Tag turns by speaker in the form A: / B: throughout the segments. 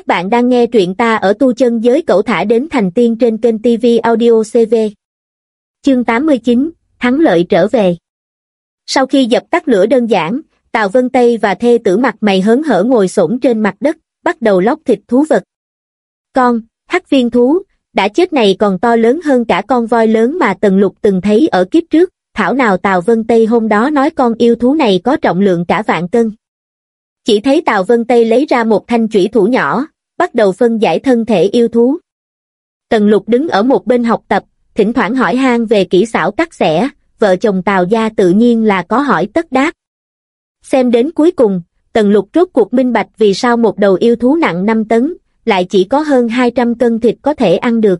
A: Các bạn đang nghe truyện ta ở tu chân giới cậu thả đến thành tiên trên kênh TV Audio CV. Chương 89, Thắng lợi trở về. Sau khi dập tắt lửa đơn giản, Tào Vân Tây và thê tử mặt mày hớn hở ngồi xổm trên mặt đất, bắt đầu lóc thịt thú vật. Con, hắc viên thú, đã chết này còn to lớn hơn cả con voi lớn mà Tần Lục từng thấy ở kiếp trước, thảo nào Tào Vân Tây hôm đó nói con yêu thú này có trọng lượng cả vạn cân. Chỉ thấy Tào Vân Tây lấy ra một thanh chủy thủ nhỏ, bắt đầu phân giải thân thể yêu thú. Tần Lục đứng ở một bên học tập, thỉnh thoảng hỏi han về kỹ xảo cắt xẻ, vợ chồng Tào gia tự nhiên là có hỏi tất đáp. Xem đến cuối cùng, Tần Lục rốt cuộc minh bạch vì sao một đầu yêu thú nặng 5 tấn, lại chỉ có hơn 200 cân thịt có thể ăn được.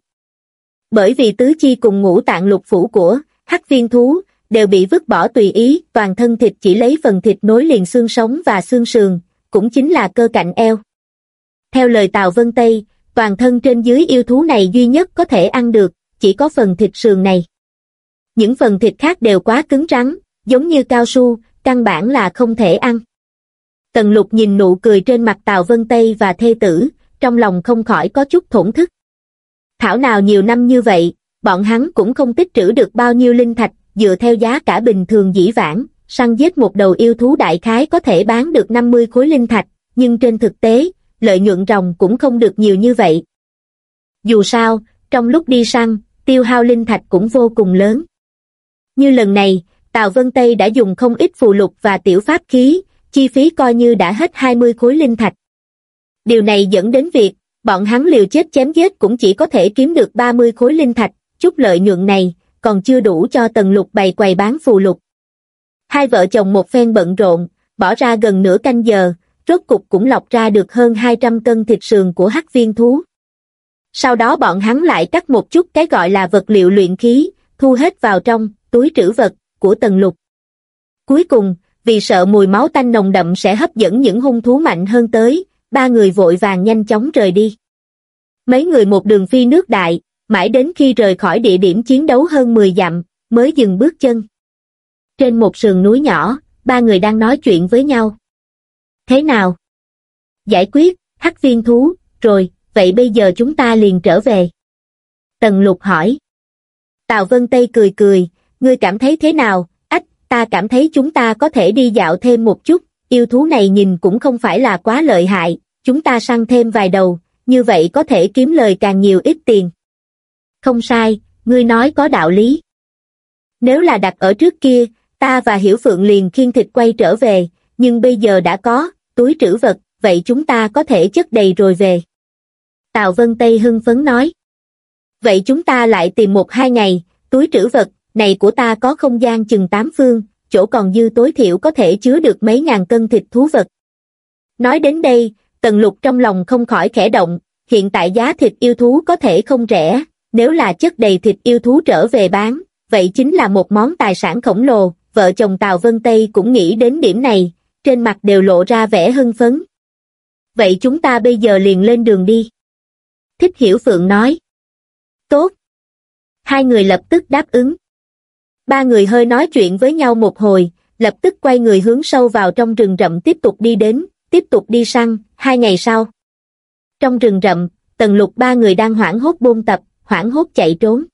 A: Bởi vì tứ chi cùng ngũ tạng lục phủ của hắc viên thú đều bị vứt bỏ tùy ý, toàn thân thịt chỉ lấy phần thịt nối liền xương sống và xương sườn, cũng chính là cơ cạnh eo. Theo lời Tào Vân Tây, toàn thân trên dưới yêu thú này duy nhất có thể ăn được, chỉ có phần thịt sườn này. Những phần thịt khác đều quá cứng rắn, giống như cao su, căn bản là không thể ăn. Tần lục nhìn nụ cười trên mặt Tào Vân Tây và thê tử, trong lòng không khỏi có chút thổn thức. Thảo nào nhiều năm như vậy, bọn hắn cũng không tích trữ được bao nhiêu linh thạch, dựa theo giá cả bình thường dĩ vãng, săn giết một đầu yêu thú đại khái có thể bán được 50 khối linh thạch, nhưng trên thực tế, lợi nhuận ròng cũng không được nhiều như vậy. Dù sao, trong lúc đi săn, tiêu hao linh thạch cũng vô cùng lớn. Như lần này, Tào Vân Tây đã dùng không ít phù lục và tiểu pháp khí, chi phí coi như đã hết 20 khối linh thạch. Điều này dẫn đến việc, bọn hắn liều chết chém giết cũng chỉ có thể kiếm được 30 khối linh thạch, chút lợi nhuận này, còn chưa đủ cho tần lục bày quầy bán phù lục. Hai vợ chồng một phen bận rộn, bỏ ra gần nửa canh giờ, rốt cục cũng lọc ra được hơn 200 cân thịt sườn của hắc viên thú. Sau đó bọn hắn lại cắt một chút cái gọi là vật liệu luyện khí, thu hết vào trong túi trữ vật của tần lục. Cuối cùng, vì sợ mùi máu tanh nồng đậm sẽ hấp dẫn những hung thú mạnh hơn tới, ba người vội vàng nhanh chóng rời đi. Mấy người một đường phi nước đại, mãi đến khi rời khỏi địa điểm chiến đấu hơn 10 dặm, mới dừng bước chân. Trên một sườn núi nhỏ, ba người đang nói chuyện với nhau. Thế nào? Giải quyết, hắc viên thú, rồi, vậy bây giờ chúng ta liền trở về. Tần lục hỏi. Tào Vân Tây cười cười, ngươi cảm thấy thế nào? Ách, ta cảm thấy chúng ta có thể đi dạo thêm một chút, yêu thú này nhìn cũng không phải là quá lợi hại, chúng ta săn thêm vài đầu, như vậy có thể kiếm lời càng nhiều ít tiền. Không sai, ngươi nói có đạo lý. Nếu là đặt ở trước kia, ta và Hiểu Phượng liền khiên thịt quay trở về, nhưng bây giờ đã có, túi trữ vật, vậy chúng ta có thể chất đầy rồi về. Tào Vân Tây hưng phấn nói. Vậy chúng ta lại tìm một hai ngày, túi trữ vật, này của ta có không gian chừng tám phương, chỗ còn dư tối thiểu có thể chứa được mấy ngàn cân thịt thú vật. Nói đến đây, Tần Lục trong lòng không khỏi khẽ động, hiện tại giá thịt yêu thú có thể không rẻ, nếu là chất đầy thịt yêu thú trở về bán, vậy chính là một món tài sản khổng lồ, vợ chồng Tào Vân Tây cũng nghĩ đến điểm này, trên mặt đều lộ ra vẻ hưng phấn. Vậy chúng ta bây giờ liền lên đường đi. Thích Hiểu Phượng nói. Tốt. Hai người lập tức đáp ứng. Ba người hơi nói chuyện với nhau một hồi, lập tức quay người hướng sâu vào trong rừng rậm tiếp tục đi đến, tiếp tục đi săn, hai ngày sau. Trong rừng rậm, tần lục ba người đang hoảng hốt bôn tập, hoảng hốt chạy trốn.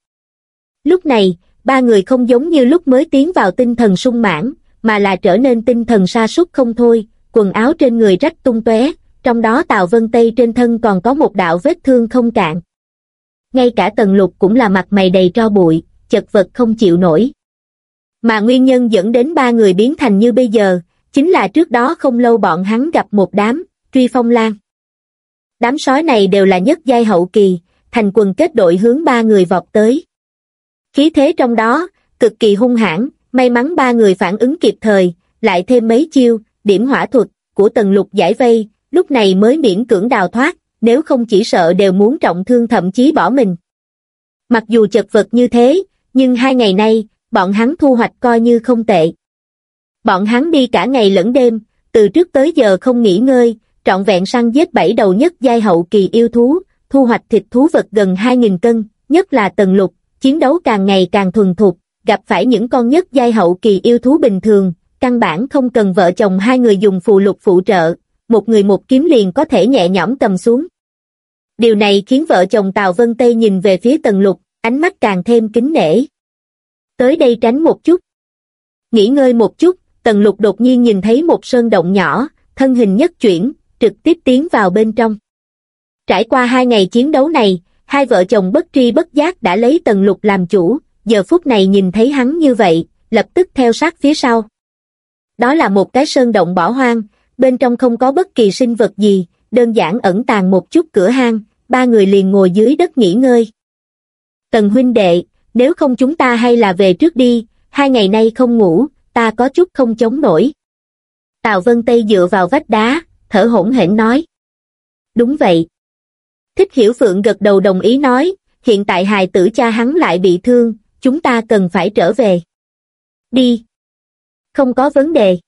A: Lúc này, ba người không giống như lúc mới tiến vào tinh thần sung mãn, mà là trở nên tinh thần sa sút không thôi, quần áo trên người rách tung tóe, trong đó Tào Vân Tây trên thân còn có một đạo vết thương không cạn. Ngay cả tần lục cũng là mặt mày đầy tro bụi, chật vật không chịu nổi. Mà nguyên nhân dẫn đến ba người biến thành như bây giờ, chính là trước đó không lâu bọn hắn gặp một đám, truy phong lan. Đám sói này đều là nhất giai hậu kỳ, thành quần kết đội hướng ba người vọt tới. Khí thế trong đó, cực kỳ hung hãn, may mắn ba người phản ứng kịp thời, lại thêm mấy chiêu, điểm hỏa thuật, của tần lục giải vây, lúc này mới miễn cưỡng đào thoát, nếu không chỉ sợ đều muốn trọng thương thậm chí bỏ mình. Mặc dù chật vật như thế, nhưng hai ngày nay, bọn hắn thu hoạch coi như không tệ. Bọn hắn đi cả ngày lẫn đêm, từ trước tới giờ không nghỉ ngơi, trọn vẹn săn giết bảy đầu nhất giai hậu kỳ yêu thú, thu hoạch thịt thú vật gần 2.000 cân, nhất là tần lục, chiến đấu càng ngày càng thuần thục, gặp phải những con nhất giai hậu kỳ yêu thú bình thường, căn bản không cần vợ chồng hai người dùng phù lục phụ trợ, một người một kiếm liền có thể nhẹ nhõm cầm xuống. Điều này khiến vợ chồng Tào Vân Tây nhìn về phía Tần Lục, ánh mắt càng thêm kính nể. Tới đây tránh một chút. Nghỉ ngơi một chút, Tần Lục đột nhiên nhìn thấy một sơn động nhỏ, thân hình nhất chuyển, trực tiếp tiến vào bên trong. Trải qua hai ngày chiến đấu này, hai vợ chồng bất tri bất giác đã lấy Tần Lục làm chủ, giờ phút này nhìn thấy hắn như vậy, lập tức theo sát phía sau. Đó là một cái sơn động bỏ hoang, bên trong không có bất kỳ sinh vật gì, đơn giản ẩn tàng một chút cửa hang, ba người liền ngồi dưới đất nghỉ ngơi. Tần huynh đệ, nếu không chúng ta hay là về trước đi, hai ngày nay không ngủ, ta có chút không chống nổi. Tào Vân Tây dựa vào vách đá, thở hổn hển nói. Đúng vậy. Thích Hiểu Phượng gật đầu đồng ý nói, hiện tại hài tử cha hắn lại bị thương, chúng ta cần phải trở về. Đi. Không có vấn đề.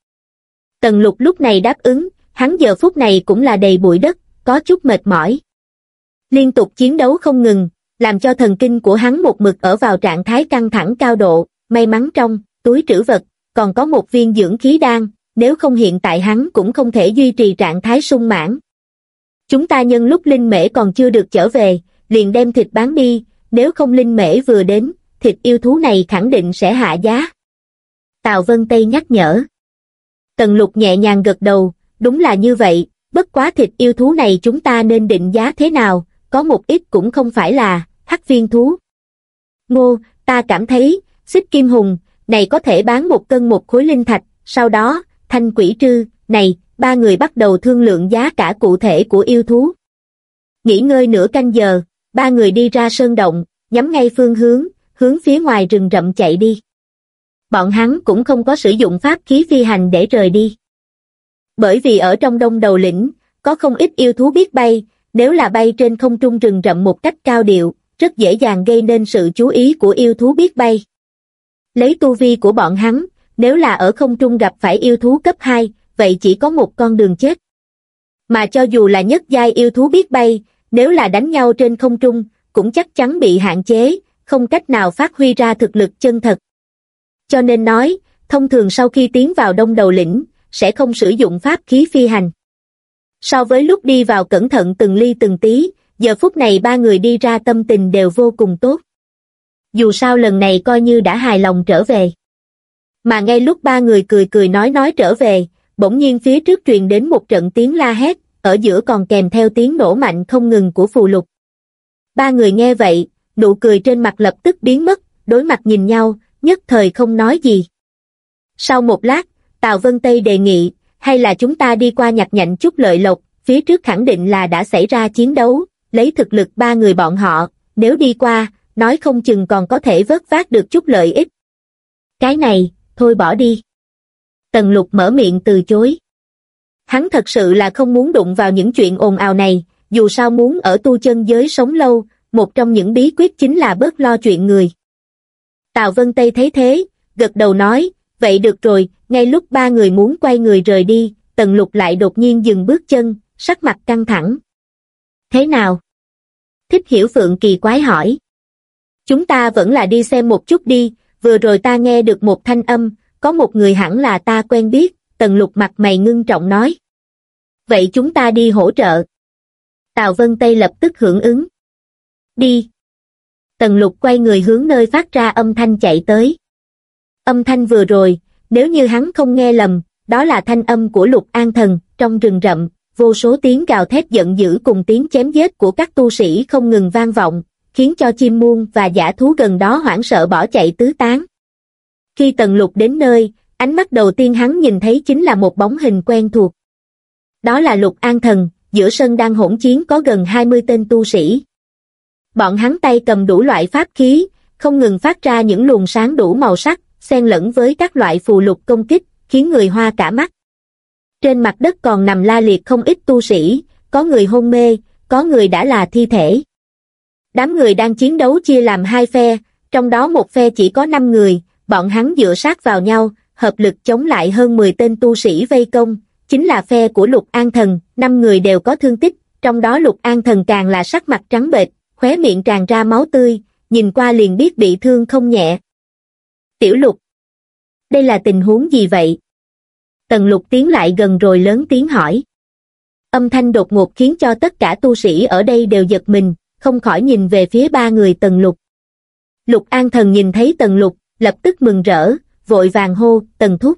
A: Tần lục lúc này đáp ứng, hắn giờ phút này cũng là đầy bụi đất, có chút mệt mỏi. Liên tục chiến đấu không ngừng, làm cho thần kinh của hắn một mực ở vào trạng thái căng thẳng cao độ, may mắn trong túi trữ vật, còn có một viên dưỡng khí đan, nếu không hiện tại hắn cũng không thể duy trì trạng thái sung mãn. Chúng ta nhân lúc linh mễ còn chưa được trở về, liền đem thịt bán đi, nếu không linh mễ vừa đến, thịt yêu thú này khẳng định sẽ hạ giá. Tào Vân Tây nhắc nhở. Tần lục nhẹ nhàng gật đầu, đúng là như vậy, bất quá thịt yêu thú này chúng ta nên định giá thế nào, có một ít cũng không phải là, hắc viên thú. Ngô, ta cảm thấy, xích kim hùng, này có thể bán một cân một khối linh thạch, sau đó, thanh quỷ trư, này, ba người bắt đầu thương lượng giá cả cụ thể của yêu thú. Nghỉ ngơi nửa canh giờ, ba người đi ra sơn động, nhắm ngay phương hướng, hướng phía ngoài rừng rậm chạy đi. Bọn hắn cũng không có sử dụng pháp khí phi hành để rời đi. Bởi vì ở trong đông đầu lĩnh, có không ít yêu thú biết bay, nếu là bay trên không trung rừng rậm một cách cao điệu, rất dễ dàng gây nên sự chú ý của yêu thú biết bay. Lấy tu vi của bọn hắn, nếu là ở không trung gặp phải yêu thú cấp 2, vậy chỉ có một con đường chết. Mà cho dù là nhất giai yêu thú biết bay, nếu là đánh nhau trên không trung, cũng chắc chắn bị hạn chế, không cách nào phát huy ra thực lực chân thật. Cho nên nói, thông thường sau khi tiến vào đông đầu lĩnh, sẽ không sử dụng pháp khí phi hành. So với lúc đi vào cẩn thận từng ly từng tí, giờ phút này ba người đi ra tâm tình đều vô cùng tốt. Dù sao lần này coi như đã hài lòng trở về. Mà ngay lúc ba người cười cười nói nói trở về, bỗng nhiên phía trước truyền đến một trận tiếng la hét, ở giữa còn kèm theo tiếng nổ mạnh không ngừng của phù lục. Ba người nghe vậy, nụ cười trên mặt lập tức biến mất, đối mặt nhìn nhau, nhất thời không nói gì. Sau một lát, Tào Vân Tây đề nghị, hay là chúng ta đi qua nhặt nhạnh chút lợi lộc, phía trước khẳng định là đã xảy ra chiến đấu, lấy thực lực ba người bọn họ, nếu đi qua, nói không chừng còn có thể vớt vát được chút lợi ích. Cái này, thôi bỏ đi. Tần lục mở miệng từ chối. Hắn thật sự là không muốn đụng vào những chuyện ồn ào này, dù sao muốn ở tu chân giới sống lâu, một trong những bí quyết chính là bớt lo chuyện người. Tào Vân Tây thấy thế, gật đầu nói, vậy được rồi, ngay lúc ba người muốn quay người rời đi, Tần Lục lại đột nhiên dừng bước chân, sắc mặt căng thẳng. Thế nào? Thích hiểu Phượng kỳ quái hỏi. Chúng ta vẫn là đi xem một chút đi, vừa rồi ta nghe được một thanh âm, có một người hẳn là ta quen biết, Tần Lục mặt mày ngưng trọng nói. Vậy chúng ta đi hỗ trợ. Tào Vân Tây lập tức hưởng ứng. Đi. Tần Lục quay người hướng nơi phát ra âm thanh chạy tới. Âm thanh vừa rồi, nếu như hắn không nghe lầm, đó là thanh âm của Lục An Thần, trong rừng rậm, vô số tiếng gào thét giận dữ cùng tiếng chém giết của các tu sĩ không ngừng vang vọng, khiến cho chim muôn và giả thú gần đó hoảng sợ bỏ chạy tứ tán. Khi Tần Lục đến nơi, ánh mắt đầu tiên hắn nhìn thấy chính là một bóng hình quen thuộc. Đó là Lục An Thần, giữa sân đang hỗn chiến có gần 20 tên tu sĩ. Bọn hắn tay cầm đủ loại pháp khí, không ngừng phát ra những luồng sáng đủ màu sắc, xen lẫn với các loại phù lục công kích, khiến người hoa cả mắt. Trên mặt đất còn nằm la liệt không ít tu sĩ, có người hôn mê, có người đã là thi thể. Đám người đang chiến đấu chia làm hai phe, trong đó một phe chỉ có 5 người, bọn hắn dựa sát vào nhau, hợp lực chống lại hơn 10 tên tu sĩ vây công, chính là phe của Lục An Thần, 5 người đều có thương tích, trong đó Lục An Thần càng là sắc mặt trắng bệch, khóe miệng tràn ra máu tươi, nhìn qua liền biết bị thương không nhẹ. Tiểu Lục, đây là tình huống gì vậy? Tần Lục tiến lại gần rồi lớn tiếng hỏi. Âm thanh đột ngột khiến cho tất cả tu sĩ ở đây đều giật mình, không khỏi nhìn về phía ba người tần lục. Lục An Thần nhìn thấy tần lục, lập tức mừng rỡ, vội vàng hô, tần thúc.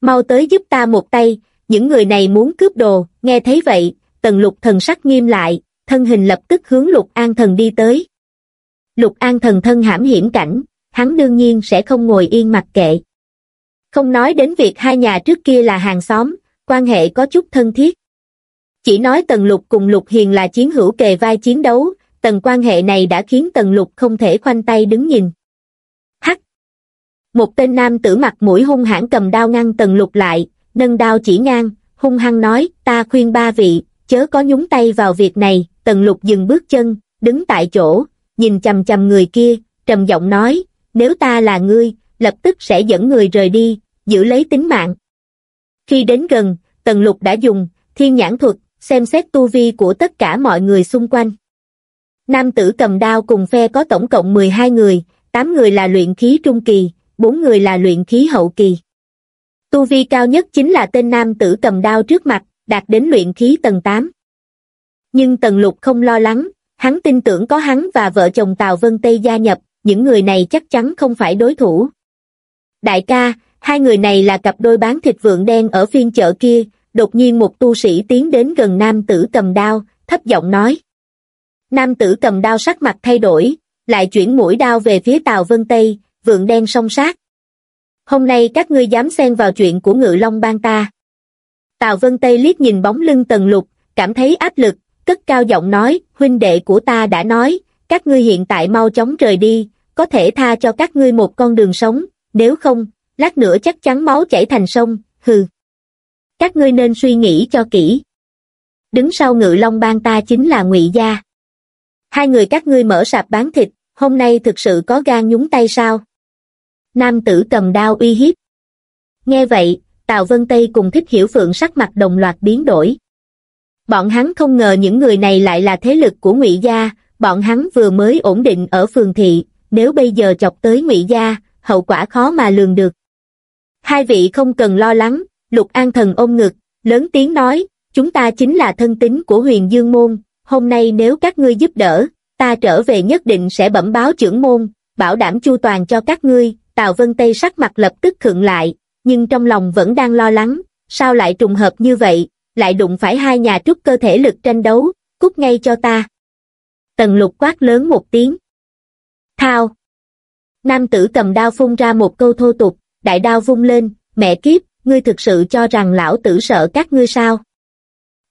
A: Mau tới giúp ta một tay, những người này muốn cướp đồ, nghe thấy vậy, tần lục thần sắc nghiêm lại, thân hình lập tức hướng lục an thần đi tới. Lục an thần thân hãm hiểm cảnh, hắn đương nhiên sẽ không ngồi yên mặc kệ. Không nói đến việc hai nhà trước kia là hàng xóm, quan hệ có chút thân thiết. Chỉ nói Tần Lục cùng Lục Hiền là chiến hữu kề vai chiến đấu, tần quan hệ này đã khiến Tần Lục không thể khoanh tay đứng nhìn. Một tên nam tử mặt mũi hung hãn cầm đao ngăn Tần Lục lại, nâng đao chỉ ngang, hung hăng nói, ta khuyên ba vị, chớ có nhúng tay vào việc này, Tần Lục dừng bước chân, đứng tại chỗ, nhìn chầm chầm người kia, trầm giọng nói, nếu ta là ngươi, lập tức sẽ dẫn người rời đi, giữ lấy tính mạng. Khi đến gần, Tần Lục đã dùng thiên nhãn thuật, xem xét tu vi của tất cả mọi người xung quanh. Nam tử cầm đao cùng phe có tổng cộng 12 người, 8 người là luyện khí trung kỳ, bốn người là luyện khí hậu kỳ. Tu vi cao nhất chính là tên nam tử cầm đao trước mặt, đạt đến luyện khí tầng 8. Nhưng Tần Lục không lo lắng, hắn tin tưởng có hắn và vợ chồng Tào Vân Tây gia nhập, những người này chắc chắn không phải đối thủ. Đại ca, hai người này là cặp đôi bán thịt vượng đen ở phiên chợ kia, đột nhiên một tu sĩ tiến đến gần nam tử cầm đao, thấp giọng nói. Nam tử cầm đao sắc mặt thay đổi, lại chuyển mũi đao về phía Tào Vân Tây, vượng đen song sát. Hôm nay các ngươi dám xen vào chuyện của ngự long bang ta. Tào Vân Tây liếc nhìn bóng lưng tần lục, cảm thấy áp lực, cất cao giọng nói, huynh đệ của ta đã nói, các ngươi hiện tại mau chóng rời đi, có thể tha cho các ngươi một con đường sống, nếu không, lát nữa chắc chắn máu chảy thành sông, hừ. Các ngươi nên suy nghĩ cho kỹ. Đứng sau ngự long bang ta chính là ngụy Gia. Hai người các ngươi mở sạp bán thịt, hôm nay thực sự có gan nhúng tay sao? Nam tử cầm đao uy hiếp. Nghe vậy, Tào Vân Tây cùng Thích Hiểu Phượng sắc mặt đồng loạt biến đổi. Bọn hắn không ngờ những người này lại là thế lực của ngụy Gia, bọn hắn vừa mới ổn định ở phường thị, nếu bây giờ chọc tới ngụy Gia, hậu quả khó mà lường được. Hai vị không cần lo lắng, Lục An Thần ôm ngực, lớn tiếng nói, chúng ta chính là thân tín của huyền Dương Môn, hôm nay nếu các ngươi giúp đỡ, ta trở về nhất định sẽ bẩm báo trưởng môn, bảo đảm chu toàn cho các ngươi, Tào Vân Tây sắc mặt lập tức khựng lại, nhưng trong lòng vẫn đang lo lắng, sao lại trùng hợp như vậy, lại đụng phải hai nhà trúc cơ thể lực tranh đấu, cút ngay cho ta. Tần lục quát lớn một tiếng. Thao. Nam tử cầm đao phun ra một câu thô tục, đại đao vung lên, mẹ kiếp, ngươi thực sự cho rằng lão tử sợ các ngươi sao?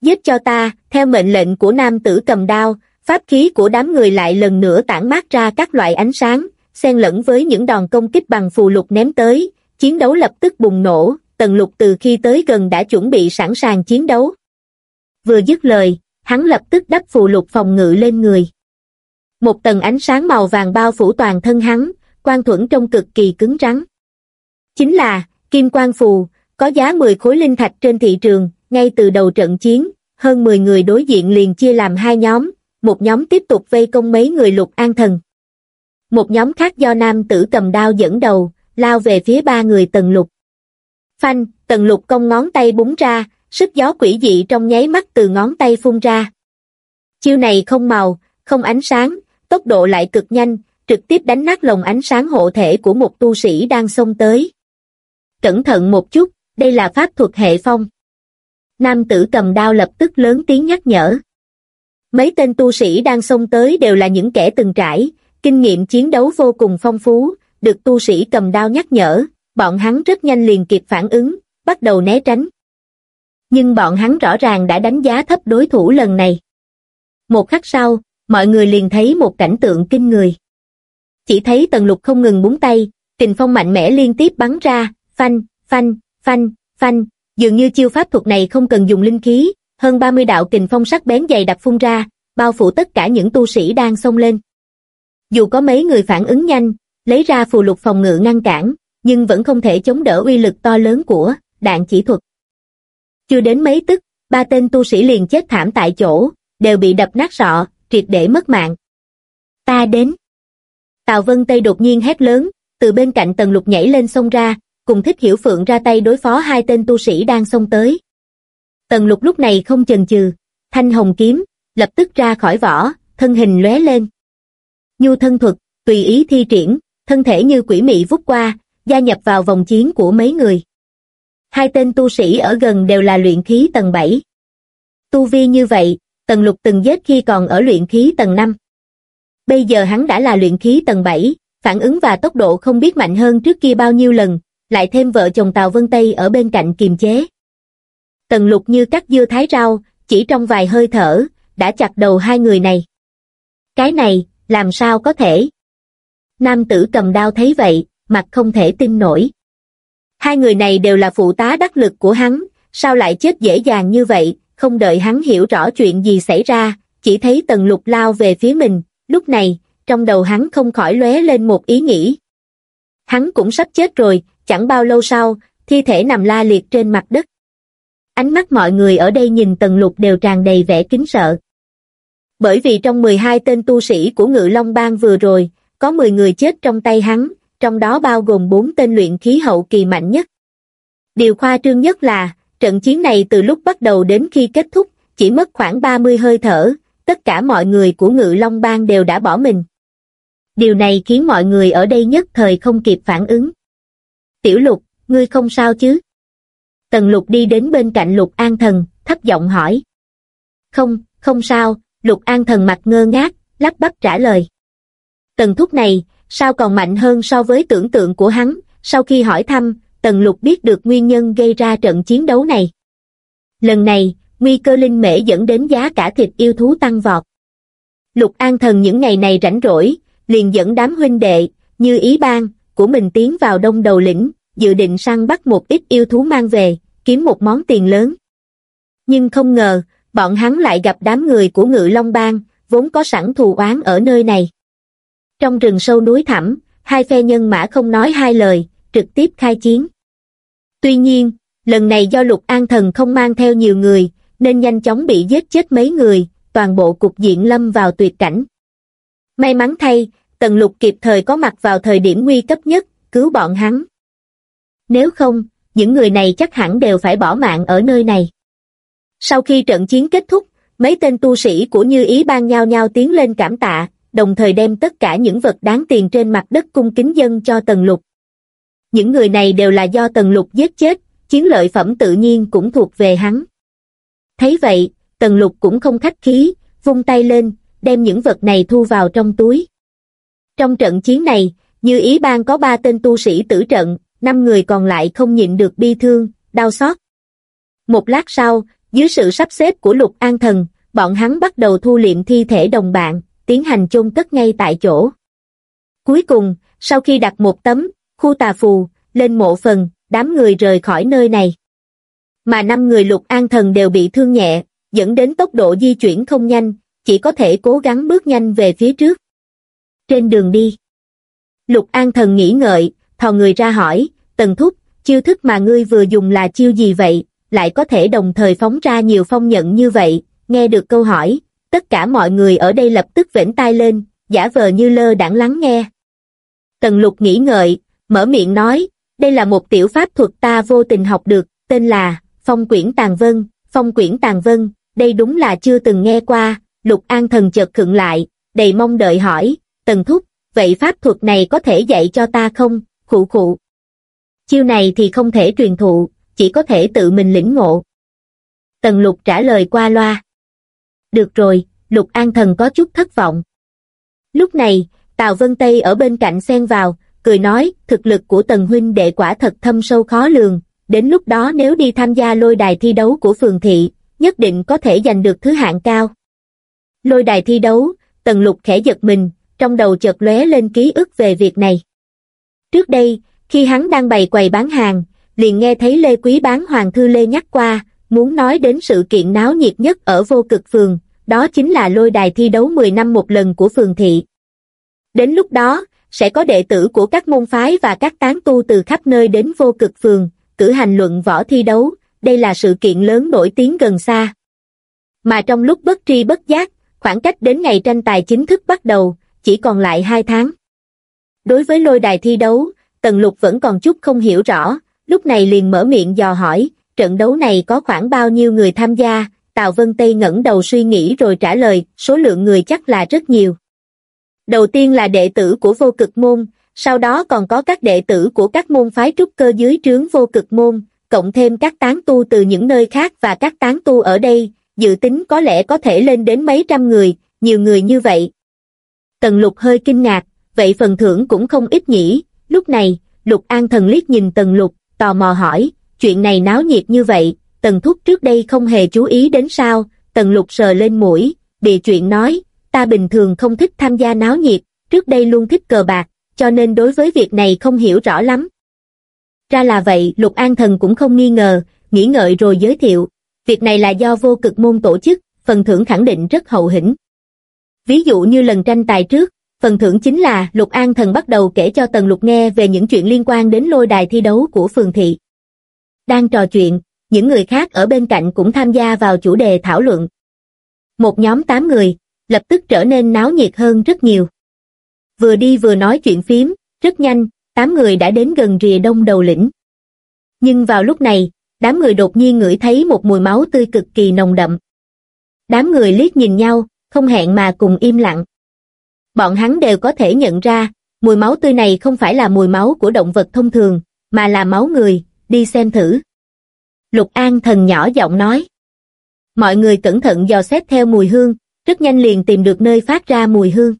A: Giết cho ta, theo mệnh lệnh của nam tử cầm đao, pháp khí của đám người lại lần nữa tản mát ra các loại ánh sáng, xen lẫn với những đòn công kích bằng phù lục ném tới, chiến đấu lập tức bùng nổ, tần lục từ khi tới gần đã chuẩn bị sẵn sàng chiến đấu. Vừa dứt lời, hắn lập tức đắp phù lục phòng ngự lên người. Một tầng ánh sáng màu vàng bao phủ toàn thân hắn, quan thuẫn trông cực kỳ cứng rắn. Chính là, kim quan phù, có giá 10 khối linh thạch trên thị trường, ngay từ đầu trận chiến, hơn 10 người đối diện liền chia làm hai nhóm, một nhóm tiếp tục vây công mấy người lục an thần. Một nhóm khác do nam tử cầm đao dẫn đầu, lao về phía ba người tần lục. Phanh, tần lục cong ngón tay búng ra, sức gió quỷ dị trong nháy mắt từ ngón tay phun ra. Chiêu này không màu, không ánh sáng, tốc độ lại cực nhanh, trực tiếp đánh nát lồng ánh sáng hộ thể của một tu sĩ đang xông tới. Cẩn thận một chút, đây là pháp thuật hệ phong. Nam tử cầm đao lập tức lớn tiếng nhắc nhở. Mấy tên tu sĩ đang xông tới đều là những kẻ từng trải, kinh nghiệm chiến đấu vô cùng phong phú, được tu sĩ cầm đao nhắc nhở, bọn hắn rất nhanh liền kịp phản ứng, bắt đầu né tránh. Nhưng bọn hắn rõ ràng đã đánh giá thấp đối thủ lần này. Một khắc sau, mọi người liền thấy một cảnh tượng kinh người. Chỉ thấy tần lục không ngừng búng tay, kình phong mạnh mẽ liên tiếp bắn ra, phanh, phanh, phanh, phanh, dường như chiêu pháp thuật này không cần dùng linh khí, hơn 30 đạo kình phong sắc bén dày đặc phun ra, bao phủ tất cả những tu sĩ đang xông lên. Dù có mấy người phản ứng nhanh, lấy ra phù lục phòng ngự ngăn cản, nhưng vẫn không thể chống đỡ uy lực to lớn của đạn chỉ thuật. Chưa đến mấy tức, ba tên tu sĩ liền chết thảm tại chỗ, đều bị đập nát sọ, triệt để mất mạng. Ta đến. Tào Vân Tây đột nhiên hét lớn, từ bên cạnh tầng lục nhảy lên sông ra, cùng thích hiểu phượng ra tay đối phó hai tên tu sĩ đang xông tới. Tần lục lúc này không chần chừ, thanh hồng kiếm, lập tức ra khỏi vỏ, thân hình lóe lên. Nhu thân thuật, tùy ý thi triển, thân thể như quỷ mị vút qua, gia nhập vào vòng chiến của mấy người. Hai tên tu sĩ ở gần đều là luyện khí tầng 7. Tu vi như vậy, tần lục từng giết khi còn ở luyện khí tầng 5. Bây giờ hắn đã là luyện khí tầng 7, phản ứng và tốc độ không biết mạnh hơn trước kia bao nhiêu lần, lại thêm vợ chồng Tào Vân Tây ở bên cạnh kiềm chế. Tần lục như cắt dưa thái rau, chỉ trong vài hơi thở, đã chặt đầu hai người này. Cái này, làm sao có thể? Nam tử cầm đao thấy vậy, mặt không thể tin nổi. Hai người này đều là phụ tá đắc lực của hắn, sao lại chết dễ dàng như vậy, không đợi hắn hiểu rõ chuyện gì xảy ra, chỉ thấy tần lục lao về phía mình, lúc này, trong đầu hắn không khỏi lóe lên một ý nghĩ. Hắn cũng sắp chết rồi, chẳng bao lâu sau, thi thể nằm la liệt trên mặt đất. Ánh mắt mọi người ở đây nhìn tần lục đều tràn đầy vẻ kính sợ. Bởi vì trong 12 tên tu sĩ của Ngự Long Bang vừa rồi, có 10 người chết trong tay hắn, trong đó bao gồm 4 tên luyện khí hậu kỳ mạnh nhất. Điều khoa trương nhất là, trận chiến này từ lúc bắt đầu đến khi kết thúc, chỉ mất khoảng 30 hơi thở, tất cả mọi người của Ngự Long Bang đều đã bỏ mình. Điều này khiến mọi người ở đây nhất thời không kịp phản ứng. Tiểu lục, ngươi không sao chứ? Tần lục đi đến bên cạnh lục an thần, thấp giọng hỏi. Không, không sao, lục an thần mặt ngơ ngác, lắp bắp trả lời. Tần thúc này, sao còn mạnh hơn so với tưởng tượng của hắn, sau khi hỏi thăm, tần lục biết được nguyên nhân gây ra trận chiến đấu này. Lần này, nguy cơ linh mễ dẫn đến giá cả thịt yêu thú tăng vọt. Lục an thần những ngày này rảnh rỗi, liền dẫn đám huynh đệ, như ý bang, của mình tiến vào đông đầu lĩnh, dự định săn bắt một ít yêu thú mang về, kiếm một món tiền lớn. Nhưng không ngờ, bọn hắn lại gặp đám người của ngự Long Bang, vốn có sẵn thù oán ở nơi này. Trong rừng sâu núi thẳm, hai phe nhân mã không nói hai lời, trực tiếp khai chiến. Tuy nhiên, lần này do Lục An Thần không mang theo nhiều người, nên nhanh chóng bị giết chết mấy người, toàn bộ cục diện lâm vào tuyệt cảnh. May mắn thay, Tần Lục kịp thời có mặt vào thời điểm nguy cấp nhất, cứu bọn hắn. Nếu không, những người này chắc hẳn đều phải bỏ mạng ở nơi này. Sau khi trận chiến kết thúc, mấy tên tu sĩ của Như Ý ban nhao nhao tiến lên cảm tạ, đồng thời đem tất cả những vật đáng tiền trên mặt đất cung kính dân cho Tần Lục. Những người này đều là do Tần Lục giết chết, chiến lợi phẩm tự nhiên cũng thuộc về hắn. Thấy vậy, Tần Lục cũng không khách khí, vung tay lên, đem những vật này thu vào trong túi. Trong trận chiến này, Như Ý ban có ba tên tu sĩ tử trận, năm người còn lại không nhịn được bi thương, đau xót. Một lát sau, dưới sự sắp xếp của Lục An Thần, bọn hắn bắt đầu thu liệm thi thể đồng bạn, tiến hành chôn cất ngay tại chỗ. Cuối cùng, sau khi đặt một tấm, khu tà phù, lên mộ phần, đám người rời khỏi nơi này. Mà năm người Lục An Thần đều bị thương nhẹ, dẫn đến tốc độ di chuyển không nhanh, chỉ có thể cố gắng bước nhanh về phía trước. Trên đường đi, Lục An Thần nghĩ ngợi, thò người ra hỏi, Tần Thúc, chiêu thức mà ngươi vừa dùng là chiêu gì vậy, lại có thể đồng thời phóng ra nhiều phong nhận như vậy, nghe được câu hỏi, tất cả mọi người ở đây lập tức vểnh tai lên, giả vờ như lơ đãng lắng nghe. Tần Lục nghĩ ngợi, mở miệng nói, đây là một tiểu pháp thuật ta vô tình học được, tên là Phong Quyển Tàn Vân, Phong Quyển Tàn Vân, đây đúng là chưa từng nghe qua, Lục An Thần chợt khựng lại, đầy mong đợi hỏi, Tần Thúc, vậy pháp thuật này có thể dạy cho ta không, khụ khụ. Chiêu này thì không thể truyền thụ, chỉ có thể tự mình lĩnh ngộ. Tần Lục trả lời qua loa. Được rồi, Lục An Thần có chút thất vọng. Lúc này, Tào Vân Tây ở bên cạnh xen vào, cười nói, thực lực của Tần Huynh đệ quả thật thâm sâu khó lường, đến lúc đó nếu đi tham gia lôi đài thi đấu của phường thị, nhất định có thể giành được thứ hạng cao. Lôi đài thi đấu, Tần Lục khẽ giật mình, trong đầu chợt lóe lên ký ức về việc này. Trước đây, khi hắn đang bày quầy bán hàng, liền nghe thấy Lê Quý bán Hoàng Thư Lê nhắc qua, muốn nói đến sự kiện náo nhiệt nhất ở vô cực phường, đó chính là lôi đài thi đấu 10 năm một lần của phường thị. Đến lúc đó, sẽ có đệ tử của các môn phái và các tán tu từ khắp nơi đến vô cực phường, cử hành luận võ thi đấu, đây là sự kiện lớn nổi tiếng gần xa. Mà trong lúc bất tri bất giác, khoảng cách đến ngày tranh tài chính thức bắt đầu, chỉ còn lại 2 tháng. Đối với lôi đài thi đấu, Tần Lục vẫn còn chút không hiểu rõ, lúc này liền mở miệng dò hỏi, trận đấu này có khoảng bao nhiêu người tham gia, Tào Vân Tây ngẩng đầu suy nghĩ rồi trả lời, số lượng người chắc là rất nhiều. Đầu tiên là đệ tử của vô cực môn, sau đó còn có các đệ tử của các môn phái trúc cơ dưới trướng vô cực môn, cộng thêm các tán tu từ những nơi khác và các tán tu ở đây, dự tính có lẽ có thể lên đến mấy trăm người, nhiều người như vậy. Tần lục hơi kinh ngạc, vậy phần thưởng cũng không ít nhỉ, lúc này, lục an thần liếc nhìn tần lục, tò mò hỏi, chuyện này náo nhiệt như vậy, tần thúc trước đây không hề chú ý đến sao, tần lục sờ lên mũi, bịa chuyện nói, ta bình thường không thích tham gia náo nhiệt, trước đây luôn thích cờ bạc, cho nên đối với việc này không hiểu rõ lắm. Ra là vậy, Lục An Thần cũng không nghi ngờ, nghĩ ngợi rồi giới thiệu, việc này là do vô cực môn tổ chức, phần thưởng khẳng định rất hậu hĩnh. Ví dụ như lần tranh tài trước, phần thưởng chính là Lục An Thần bắt đầu kể cho Tần Lục nghe về những chuyện liên quan đến lôi đài thi đấu của phường thị. Đang trò chuyện, những người khác ở bên cạnh cũng tham gia vào chủ đề thảo luận. Một nhóm 8 người, lập tức trở nên náo nhiệt hơn rất nhiều. Vừa đi vừa nói chuyện phím, rất nhanh, 8 người đã đến gần rìa đông đầu lĩnh. Nhưng vào lúc này, đám người đột nhiên ngửi thấy một mùi máu tươi cực kỳ nồng đậm. Đám người liếc nhìn nhau, không hẹn mà cùng im lặng. Bọn hắn đều có thể nhận ra, mùi máu tươi này không phải là mùi máu của động vật thông thường, mà là máu người, đi xem thử. Lục An thần nhỏ giọng nói. Mọi người cẩn thận dò xét theo mùi hương, rất nhanh liền tìm được nơi phát ra mùi hương.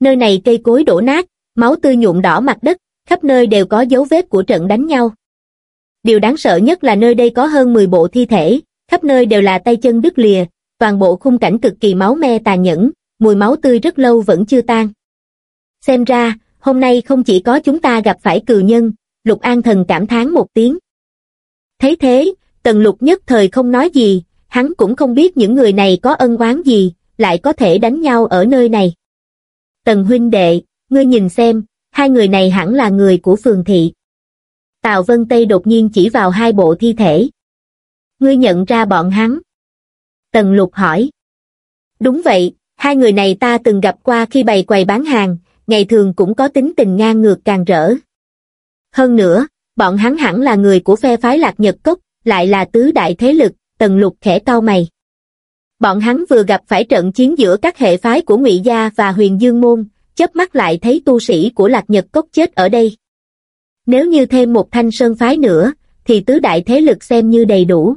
A: Nơi này cây cối đổ nát, máu tươi nhuộm đỏ mặt đất, khắp nơi đều có dấu vết của trận đánh nhau. Điều đáng sợ nhất là nơi đây có hơn 10 bộ thi thể, khắp nơi đều là tay chân đứt lìa, toàn bộ khung cảnh cực kỳ máu me tàn nhẫn, mùi máu tươi rất lâu vẫn chưa tan. Xem ra, hôm nay không chỉ có chúng ta gặp phải cừu nhân, Lục An Thần cảm thán một tiếng. Thấy thế, Tần Lục nhất thời không nói gì, hắn cũng không biết những người này có ân oán gì, lại có thể đánh nhau ở nơi này. Tần huynh đệ, ngươi nhìn xem, hai người này hẳn là người của phường thị. Tào Vân Tây đột nhiên chỉ vào hai bộ thi thể. Ngươi nhận ra bọn hắn. Tần Lục hỏi. Đúng vậy, hai người này ta từng gặp qua khi bày quầy bán hàng, ngày thường cũng có tính tình ngang ngược càng rỡ. Hơn nữa, bọn hắn hẳn là người của phe phái Lạc Nhật Cốc, lại là tứ đại thế lực, Tần Lục khẽ cau mày. Bọn hắn vừa gặp phải trận chiến giữa các hệ phái của Ngụy Gia và Huyền Dương Môn, chớp mắt lại thấy tu sĩ của Lạc Nhật Cốc chết ở đây. Nếu như thêm một thanh sơn phái nữa, thì tứ đại thế lực xem như đầy đủ.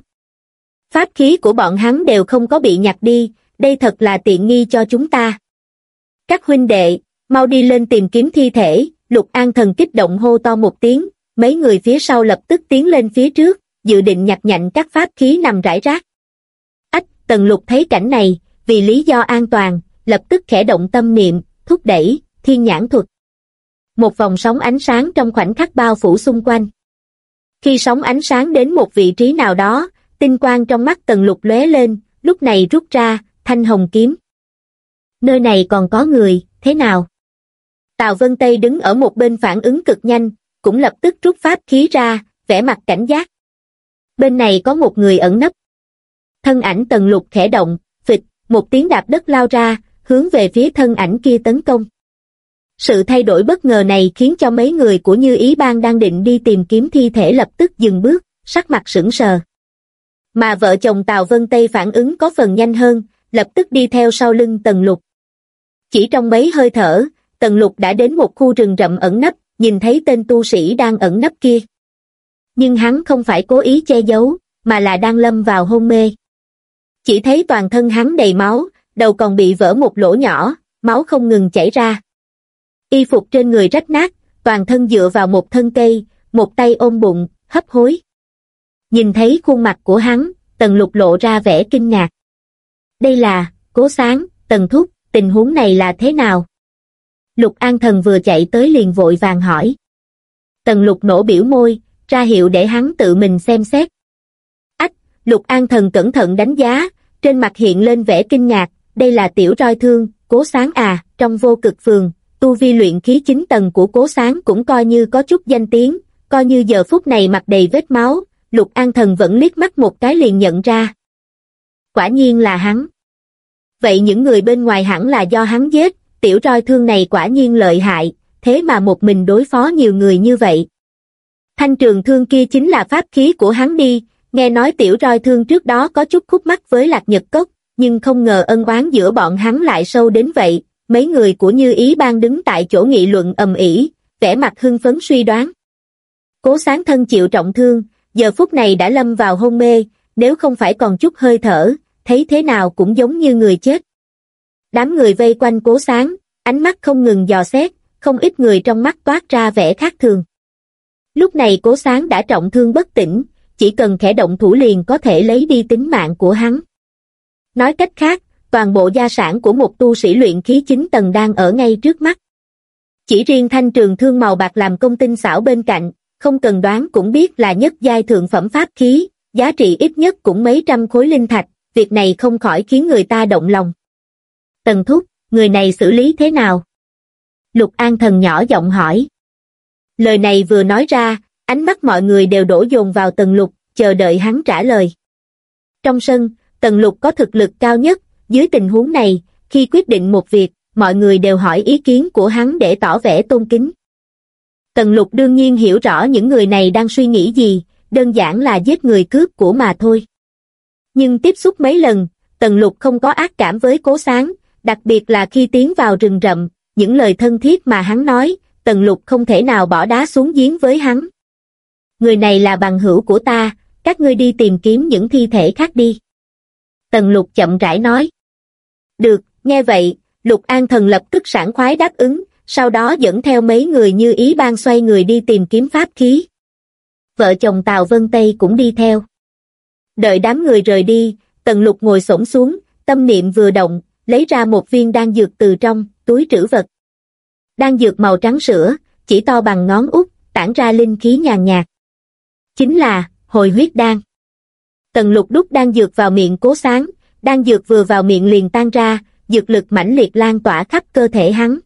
A: Pháp khí của bọn hắn đều không có bị nhặt đi, đây thật là tiện nghi cho chúng ta. Các huynh đệ, mau đi lên tìm kiếm thi thể, Lục An Thần kích động hô to một tiếng, mấy người phía sau lập tức tiến lên phía trước, dự định nhặt nhạnh các pháp khí nằm rải rác. Ách, Tần Lục thấy cảnh này, vì lý do an toàn, lập tức khẽ động tâm niệm, thúc đẩy, thiên nhãn thuật. Một vòng sóng ánh sáng trong khoảnh khắc bao phủ xung quanh. Khi sóng ánh sáng đến một vị trí nào đó, tinh quang trong mắt Tần Lục lóe lên, lúc này rút ra, thanh hồng kiếm. Nơi này còn có người, thế nào? Tào Vân Tây đứng ở một bên phản ứng cực nhanh, cũng lập tức rút pháp khí ra, vẻ mặt cảnh giác. Bên này có một người ẩn nấp. Thân ảnh tần lục khẽ động, phịch, một tiếng đạp đất lao ra, hướng về phía thân ảnh kia tấn công. Sự thay đổi bất ngờ này khiến cho mấy người của Như Ý Bang đang định đi tìm kiếm thi thể lập tức dừng bước, sắc mặt sững sờ. Mà vợ chồng Tào Vân Tây phản ứng có phần nhanh hơn, lập tức đi theo sau lưng Tần Lục. Chỉ trong mấy hơi thở, Tần Lục đã đến một khu rừng rậm ẩn nấp, nhìn thấy tên tu sĩ đang ẩn nấp kia. Nhưng hắn không phải cố ý che giấu, mà là đang lâm vào hôn mê. Chỉ thấy toàn thân hắn đầy máu, đầu còn bị vỡ một lỗ nhỏ, máu không ngừng chảy ra. Y phục trên người rách nát, toàn thân dựa vào một thân cây, một tay ôm bụng, hấp hối. Nhìn thấy khuôn mặt của hắn, tần lục lộ ra vẻ kinh ngạc. Đây là, cố sáng, tần thúc, tình huống này là thế nào? Lục An Thần vừa chạy tới liền vội vàng hỏi. Tần Lục nổ biểu môi, ra hiệu để hắn tự mình xem xét. Ách, Lục An Thần cẩn thận đánh giá, trên mặt hiện lên vẻ kinh ngạc, đây là tiểu roi thương, cố sáng à, trong vô cực phường, tu vi luyện khí chính tầng của cố sáng cũng coi như có chút danh tiếng, coi như giờ phút này mặt đầy vết máu, Lục An Thần vẫn liếc mắt một cái liền nhận ra. Quả nhiên là hắn. Vậy những người bên ngoài hẳn là do hắn giết, tiểu roi thương này quả nhiên lợi hại, thế mà một mình đối phó nhiều người như vậy. Thanh trường thương kia chính là pháp khí của hắn đi, Nghe nói tiểu roi thương trước đó có chút khúc mắc với lạc nhật cốc, nhưng không ngờ ân oán giữa bọn hắn lại sâu đến vậy, mấy người của Như Ý ban đứng tại chỗ nghị luận ầm ĩ, vẻ mặt hưng phấn suy đoán. Cố sáng thân chịu trọng thương, giờ phút này đã lâm vào hôn mê, nếu không phải còn chút hơi thở, thấy thế nào cũng giống như người chết. Đám người vây quanh cố sáng, ánh mắt không ngừng dò xét, không ít người trong mắt toát ra vẻ khác thường. Lúc này cố sáng đã trọng thương bất tỉnh, chỉ cần khẽ động thủ liền có thể lấy đi tính mạng của hắn. Nói cách khác, toàn bộ gia sản của một tu sĩ luyện khí chính tầng đang ở ngay trước mắt. Chỉ riêng thanh trường thương màu bạc làm công tinh xảo bên cạnh, không cần đoán cũng biết là nhất giai thượng phẩm pháp khí, giá trị ít nhất cũng mấy trăm khối linh thạch, việc này không khỏi khiến người ta động lòng. Tần thúc, người này xử lý thế nào? Lục An Thần nhỏ giọng hỏi. Lời này vừa nói ra, ánh mắt mọi người đều đổ dồn vào Tần Lục, chờ đợi hắn trả lời. Trong sân, Tần Lục có thực lực cao nhất, dưới tình huống này, khi quyết định một việc, mọi người đều hỏi ý kiến của hắn để tỏ vẻ tôn kính. Tần Lục đương nhiên hiểu rõ những người này đang suy nghĩ gì, đơn giản là giết người cướp của mà thôi. Nhưng tiếp xúc mấy lần, Tần Lục không có ác cảm với cố sáng, đặc biệt là khi tiến vào rừng rậm, những lời thân thiết mà hắn nói, Tần Lục không thể nào bỏ đá xuống giếng với hắn. Người này là bằng hữu của ta, các ngươi đi tìm kiếm những thi thể khác đi. Tần Lục chậm rãi nói. Được, nghe vậy, Lục An Thần lập tức sảng khoái đáp ứng, sau đó dẫn theo mấy người như ý ban xoay người đi tìm kiếm pháp khí. Vợ chồng Tào Vân Tây cũng đi theo. Đợi đám người rời đi, Tần Lục ngồi xổm xuống, tâm niệm vừa động, lấy ra một viên đan dược từ trong túi trữ vật. Đan dược màu trắng sữa, chỉ to bằng ngón út, tản ra linh khí nhàn nhạt. Chính là hồi huyết đan. Tần Lục đút đan dược vào miệng cố sáng, đan dược vừa vào miệng liền tan ra, dược lực mãnh liệt lan tỏa khắp cơ thể hắn.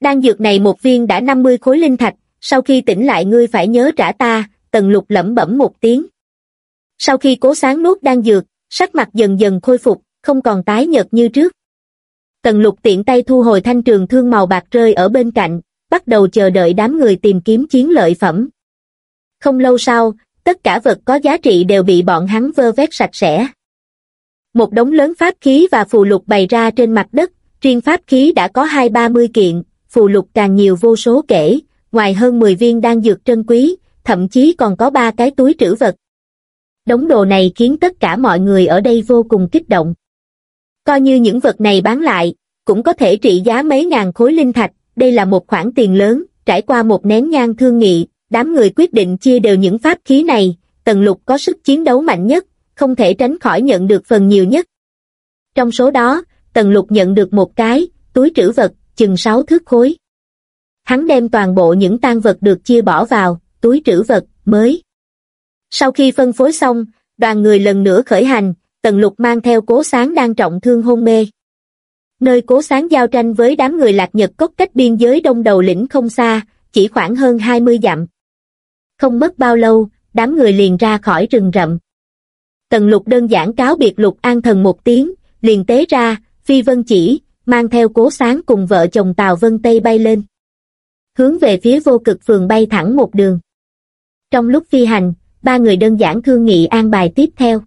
A: Đan dược này một viên đã 50 khối linh thạch, sau khi tỉnh lại ngươi phải nhớ trả ta, tần lục lẩm bẩm một tiếng. Sau khi cố sáng nuốt đan dược, sắc mặt dần dần khôi phục, không còn tái nhợt như trước. Tần lục tiện tay thu hồi thanh trường thương màu bạc rơi ở bên cạnh, bắt đầu chờ đợi đám người tìm kiếm chiến lợi phẩm. Không lâu sau, tất cả vật có giá trị đều bị bọn hắn vơ vét sạch sẽ. Một đống lớn pháp khí và phù lục bày ra trên mặt đất, riêng pháp khí đã có hai ba mươi kiện, phù lục càng nhiều vô số kể, ngoài hơn 10 viên đan dược trân quý, thậm chí còn có ba cái túi trữ vật. Đống đồ này khiến tất cả mọi người ở đây vô cùng kích động. Coi như những vật này bán lại, cũng có thể trị giá mấy ngàn khối linh thạch, đây là một khoản tiền lớn, trải qua một nén nhang thương nghị, đám người quyết định chia đều những pháp khí này, tần lục có sức chiến đấu mạnh nhất, không thể tránh khỏi nhận được phần nhiều nhất. Trong số đó, tần lục nhận được một cái, túi trữ vật, chừng 6 thước khối. Hắn đem toàn bộ những tang vật được chia bỏ vào, túi trữ vật, mới. Sau khi phân phối xong, đoàn người lần nữa khởi hành, tần lục mang theo cố sáng đang trọng thương hôn mê. Nơi cố sáng giao tranh với đám người lạc nhật cốc cách biên giới đông đầu lĩnh không xa, chỉ khoảng hơn 20 dặm. Không mất bao lâu, đám người liền ra khỏi rừng rậm. Tần lục đơn giản cáo biệt lục an thần một tiếng, liền tế ra, phi vân chỉ, mang theo cố sáng cùng vợ chồng Tào Vân Tây bay lên. Hướng về phía vô cực phường bay thẳng một đường. Trong lúc phi hành, ba người đơn giản thương nghị an bài tiếp theo.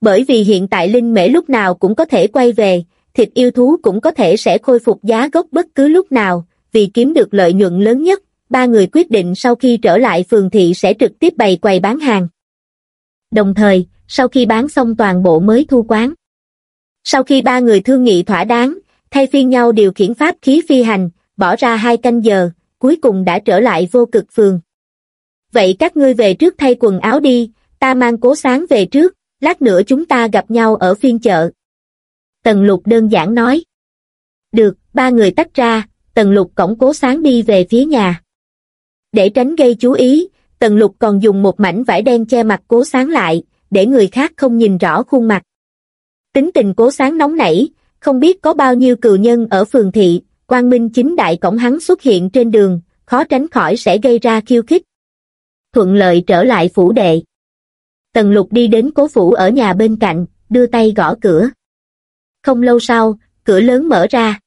A: Bởi vì hiện tại Linh Mễ lúc nào cũng có thể quay về, thịt yêu thú cũng có thể sẽ khôi phục giá gốc bất cứ lúc nào, vì kiếm được lợi nhuận lớn nhất, ba người quyết định sau khi trở lại phường thị sẽ trực tiếp bày quầy bán hàng. Đồng thời, sau khi bán xong toàn bộ mới thu quán. Sau khi ba người thương nghị thỏa đáng, thay phiên nhau điều khiển pháp khí phi hành, bỏ ra hai canh giờ, cuối cùng đã trở lại vô cực phường. Vậy các ngươi về trước thay quần áo đi, ta mang cố sáng về trước, lát nữa chúng ta gặp nhau ở phiên chợ. Tần lục đơn giản nói. Được, ba người tách ra, tần lục cổng cố sáng đi về phía nhà. Để tránh gây chú ý, tần lục còn dùng một mảnh vải đen che mặt cố sáng lại, để người khác không nhìn rõ khuôn mặt. Tính tình cố sáng nóng nảy, không biết có bao nhiêu cừu nhân ở phường thị, quang minh chính đại cổng hắn xuất hiện trên đường, khó tránh khỏi sẽ gây ra khiêu khích. Thuận lợi trở lại phủ đệ. Tần lục đi đến cố phủ ở nhà bên cạnh, đưa tay gõ cửa. Không lâu sau, cửa lớn mở ra.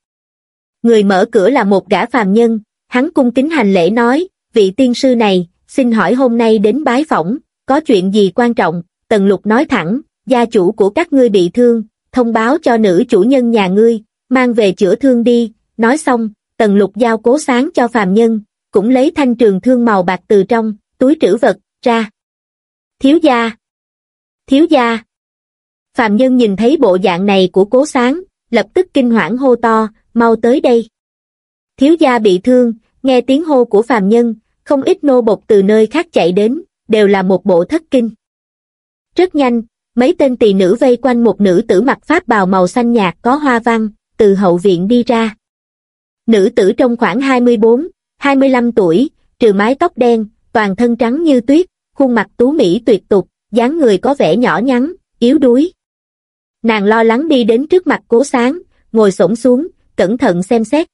A: Người mở cửa là một gã phàm nhân, hắn cung kính hành lễ nói, vị tiên sư này, xin hỏi hôm nay đến bái phỏng, có chuyện gì quan trọng, Tần Lục nói thẳng, gia chủ của các ngươi bị thương, thông báo cho nữ chủ nhân nhà ngươi, mang về chữa thương đi, nói xong, Tần Lục giao cố sáng cho phàm nhân, cũng lấy thanh trường thương màu bạc từ trong, túi trữ vật, ra. Thiếu gia! Thiếu gia! Phạm nhân nhìn thấy bộ dạng này của cố sáng, lập tức kinh hoảng hô to, mau tới đây. Thiếu gia bị thương, nghe tiếng hô của phàm nhân, không ít nô bộc từ nơi khác chạy đến, đều là một bộ thất kinh. Rất nhanh, mấy tên tỳ nữ vây quanh một nữ tử mặc pháp bào màu xanh nhạt có hoa văn, từ hậu viện đi ra. Nữ tử trong khoảng 24, 25 tuổi, trừ mái tóc đen, toàn thân trắng như tuyết, khuôn mặt tú mỹ tuyệt tục, dáng người có vẻ nhỏ nhắn, yếu đuối. Nàng lo lắng đi đến trước mặt cố sáng, ngồi xổm xuống, cẩn thận xem xét.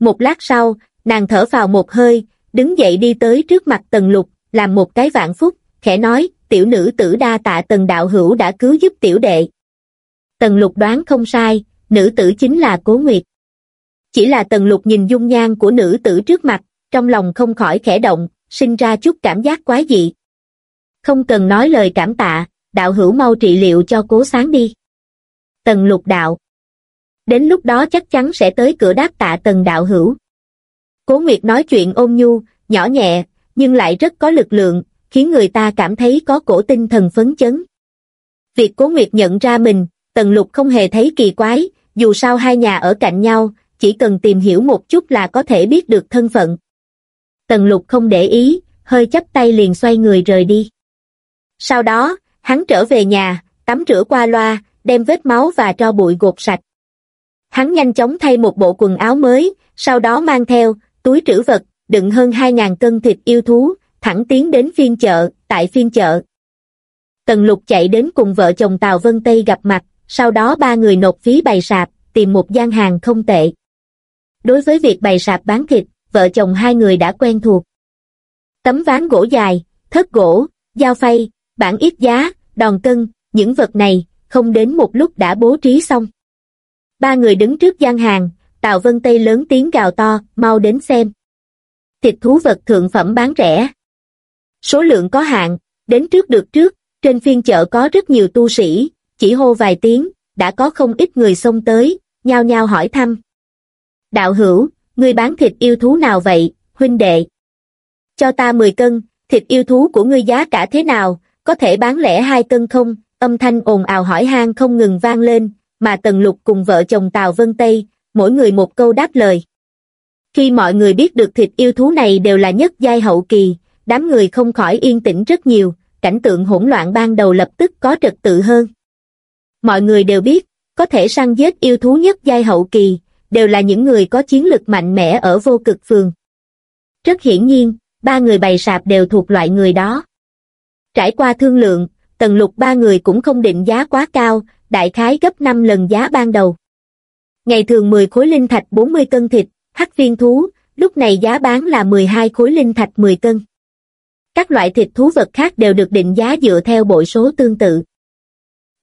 A: Một lát sau, nàng thở vào một hơi, đứng dậy đi tới trước mặt tần lục, làm một cái vạn phúc, khẽ nói, tiểu nữ tử đa tạ tần đạo hữu đã cứu giúp tiểu đệ. Tần lục đoán không sai, nữ tử chính là cố nguyệt. Chỉ là tần lục nhìn dung nhan của nữ tử trước mặt, trong lòng không khỏi khẽ động, sinh ra chút cảm giác quái dị. Không cần nói lời cảm tạ, đạo hữu mau trị liệu cho cố sáng đi. Tần lục đạo. Đến lúc đó chắc chắn sẽ tới cửa đáp tạ tần đạo hữu. Cố Nguyệt nói chuyện ôn nhu, nhỏ nhẹ, nhưng lại rất có lực lượng, khiến người ta cảm thấy có cổ tinh thần phấn chấn. Việc Cố Nguyệt nhận ra mình, Tần Lục không hề thấy kỳ quái, dù sao hai nhà ở cạnh nhau, chỉ cần tìm hiểu một chút là có thể biết được thân phận. Tần Lục không để ý, hơi chấp tay liền xoay người rời đi. Sau đó, hắn trở về nhà, tắm rửa qua loa, đem vết máu và tro bụi gột sạch. Hắn nhanh chóng thay một bộ quần áo mới, sau đó mang theo, túi trữ vật, đựng hơn 2.000 cân thịt yêu thú, thẳng tiến đến phiên chợ, tại phiên chợ. Tần lục chạy đến cùng vợ chồng Tào Vân Tây gặp mặt, sau đó ba người nộp phí bày sạp, tìm một gian hàng không tệ. Đối với việc bày sạp bán thịt, vợ chồng hai người đã quen thuộc. Tấm ván gỗ dài, thớt gỗ, dao phay, bản ít giá, đòn cân, những vật này, không đến một lúc đã bố trí xong. Ba người đứng trước gian hàng, Tào Vân Tây lớn tiếng gào to, mau đến xem. Thịt thú vật thượng phẩm bán rẻ. Số lượng có hạn, đến trước được trước, trên phiên chợ có rất nhiều tu sĩ, chỉ hô vài tiếng, đã có không ít người xông tới, nhao nhao hỏi thăm. Đạo hữu, ngươi bán thịt yêu thú nào vậy, huynh đệ? Cho ta 10 cân, thịt yêu thú của ngươi giá cả thế nào, có thể bán lẻ hai cân không? Âm thanh ồn ào hỏi han không ngừng vang lên, mà Tần Lục cùng vợ chồng Tào Vân Tây, mỗi người một câu đáp lời. Khi mọi người biết được thịt yêu thú này đều là nhất giai hậu kỳ, đám người không khỏi yên tĩnh rất nhiều, cảnh tượng hỗn loạn ban đầu lập tức có trật tự hơn. Mọi người đều biết, có thể săn giết yêu thú nhất giai hậu kỳ, đều là những người có chiến lực mạnh mẽ ở vô cực phường. Rất hiển nhiên, ba người bày sạp đều thuộc loại người đó. Trải qua thương lượng, tần lục ba người cũng không định giá quá cao, đại khái gấp 5 lần giá ban đầu. Ngày thường 10 khối linh thạch 40 cân thịt, hắc viên thú, lúc này giá bán là 12 khối linh thạch 10 cân. Các loại thịt thú vật khác đều được định giá dựa theo bội số tương tự.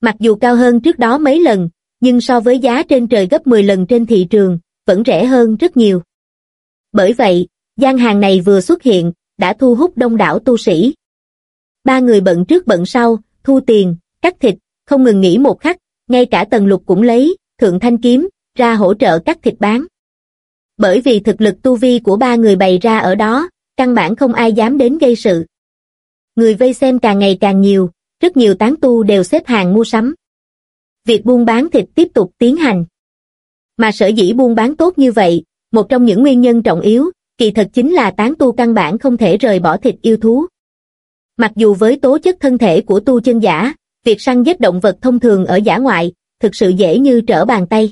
A: Mặc dù cao hơn trước đó mấy lần, nhưng so với giá trên trời gấp 10 lần trên thị trường, vẫn rẻ hơn rất nhiều. Bởi vậy, gian hàng này vừa xuất hiện, đã thu hút đông đảo tu sĩ. Ba người bận trước bận sau, thu tiền, cắt thịt, không ngừng nghỉ một khắc, ngay cả tần lục cũng lấy, thượng thanh kiếm, ra hỗ trợ cắt thịt bán. Bởi vì thực lực tu vi của ba người bày ra ở đó, căn bản không ai dám đến gây sự. Người vây xem càng ngày càng nhiều, rất nhiều tán tu đều xếp hàng mua sắm. Việc buôn bán thịt tiếp tục tiến hành. Mà sở dĩ buôn bán tốt như vậy, một trong những nguyên nhân trọng yếu, kỳ thật chính là tán tu căn bản không thể rời bỏ thịt yêu thú. Mặc dù với tố chất thân thể của tu chân giả, việc săn giết động vật thông thường ở giả ngoại, thực sự dễ như trở bàn tay.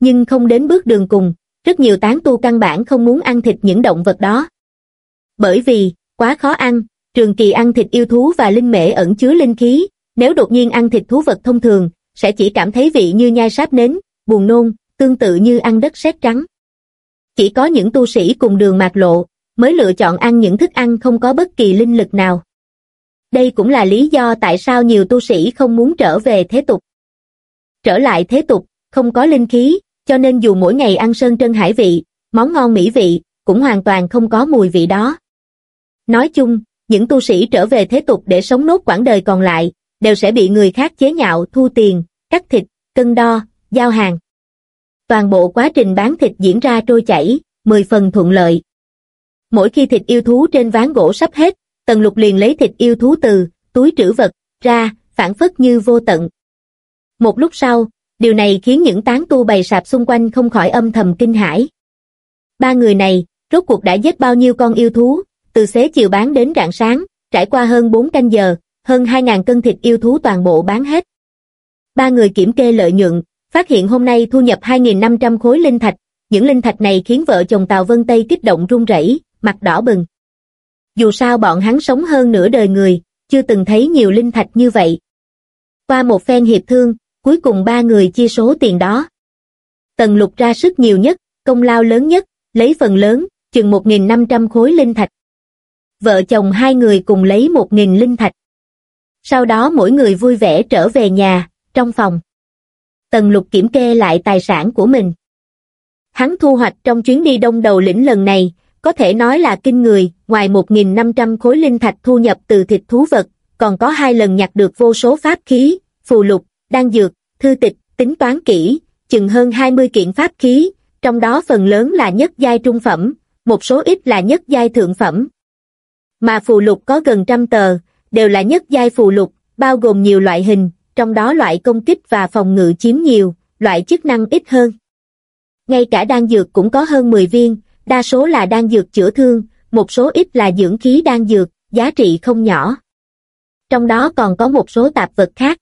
A: Nhưng không đến bước đường cùng, rất nhiều tán tu căn bản không muốn ăn thịt những động vật đó. Bởi vì, quá khó ăn, trường kỳ ăn thịt yêu thú và linh mễ ẩn chứa linh khí, nếu đột nhiên ăn thịt thú vật thông thường, sẽ chỉ cảm thấy vị như nhai sáp nến, buồn nôn, tương tự như ăn đất sét trắng. Chỉ có những tu sĩ cùng đường mạc lộ, mới lựa chọn ăn những thức ăn không có bất kỳ linh lực nào. Đây cũng là lý do tại sao nhiều tu sĩ không muốn trở về thế tục. Trở lại thế tục, không có linh khí, cho nên dù mỗi ngày ăn sơn trân hải vị, món ngon mỹ vị, cũng hoàn toàn không có mùi vị đó. Nói chung, những tu sĩ trở về thế tục để sống nốt quãng đời còn lại, đều sẽ bị người khác chế nhạo thu tiền, cắt thịt, cân đo, giao hàng. Toàn bộ quá trình bán thịt diễn ra trôi chảy, mười phần thuận lợi. Mỗi khi thịt yêu thú trên ván gỗ sắp hết, Tần Lục liền lấy thịt yêu thú từ túi trữ vật ra, phản phất như vô tận. Một lúc sau, điều này khiến những tán tu bày sạp xung quanh không khỏi âm thầm kinh hãi. Ba người này, rốt cuộc đã giết bao nhiêu con yêu thú, từ xế chiều bán đến rạng sáng, trải qua hơn 4 canh giờ, hơn 2.000 cân thịt yêu thú toàn bộ bán hết. Ba người kiểm kê lợi nhuận, phát hiện hôm nay thu nhập 2.500 khối linh thạch, những linh thạch này khiến vợ chồng Tào Vân Tây kích động run rẩy, mặt đỏ bừng. Dù sao bọn hắn sống hơn nửa đời người, chưa từng thấy nhiều linh thạch như vậy. Qua một phen hiệp thương, cuối cùng ba người chia số tiền đó. Tần lục ra sức nhiều nhất, công lao lớn nhất, lấy phần lớn, chừng 1.500 khối linh thạch. Vợ chồng hai người cùng lấy 1.000 linh thạch. Sau đó mỗi người vui vẻ trở về nhà, trong phòng. Tần lục kiểm kê lại tài sản của mình. Hắn thu hoạch trong chuyến đi đông đầu lĩnh lần này, có thể nói là kinh người, ngoài 1.500 khối linh thạch thu nhập từ thịt thú vật, còn có hai lần nhặt được vô số pháp khí, phù lục, đan dược, thư tịch, tính toán kỹ, chừng hơn 20 kiện pháp khí, trong đó phần lớn là nhất giai trung phẩm, một số ít là nhất giai thượng phẩm. Mà phù lục có gần trăm tờ, đều là nhất giai phù lục, bao gồm nhiều loại hình, trong đó loại công kích và phòng ngự chiếm nhiều, loại chức năng ít hơn. Ngay cả đan dược cũng có hơn 10 viên, đa số là đan dược chữa thương, một số ít là dưỡng khí đan dược, giá trị không nhỏ. Trong đó còn có một số tạp vật khác.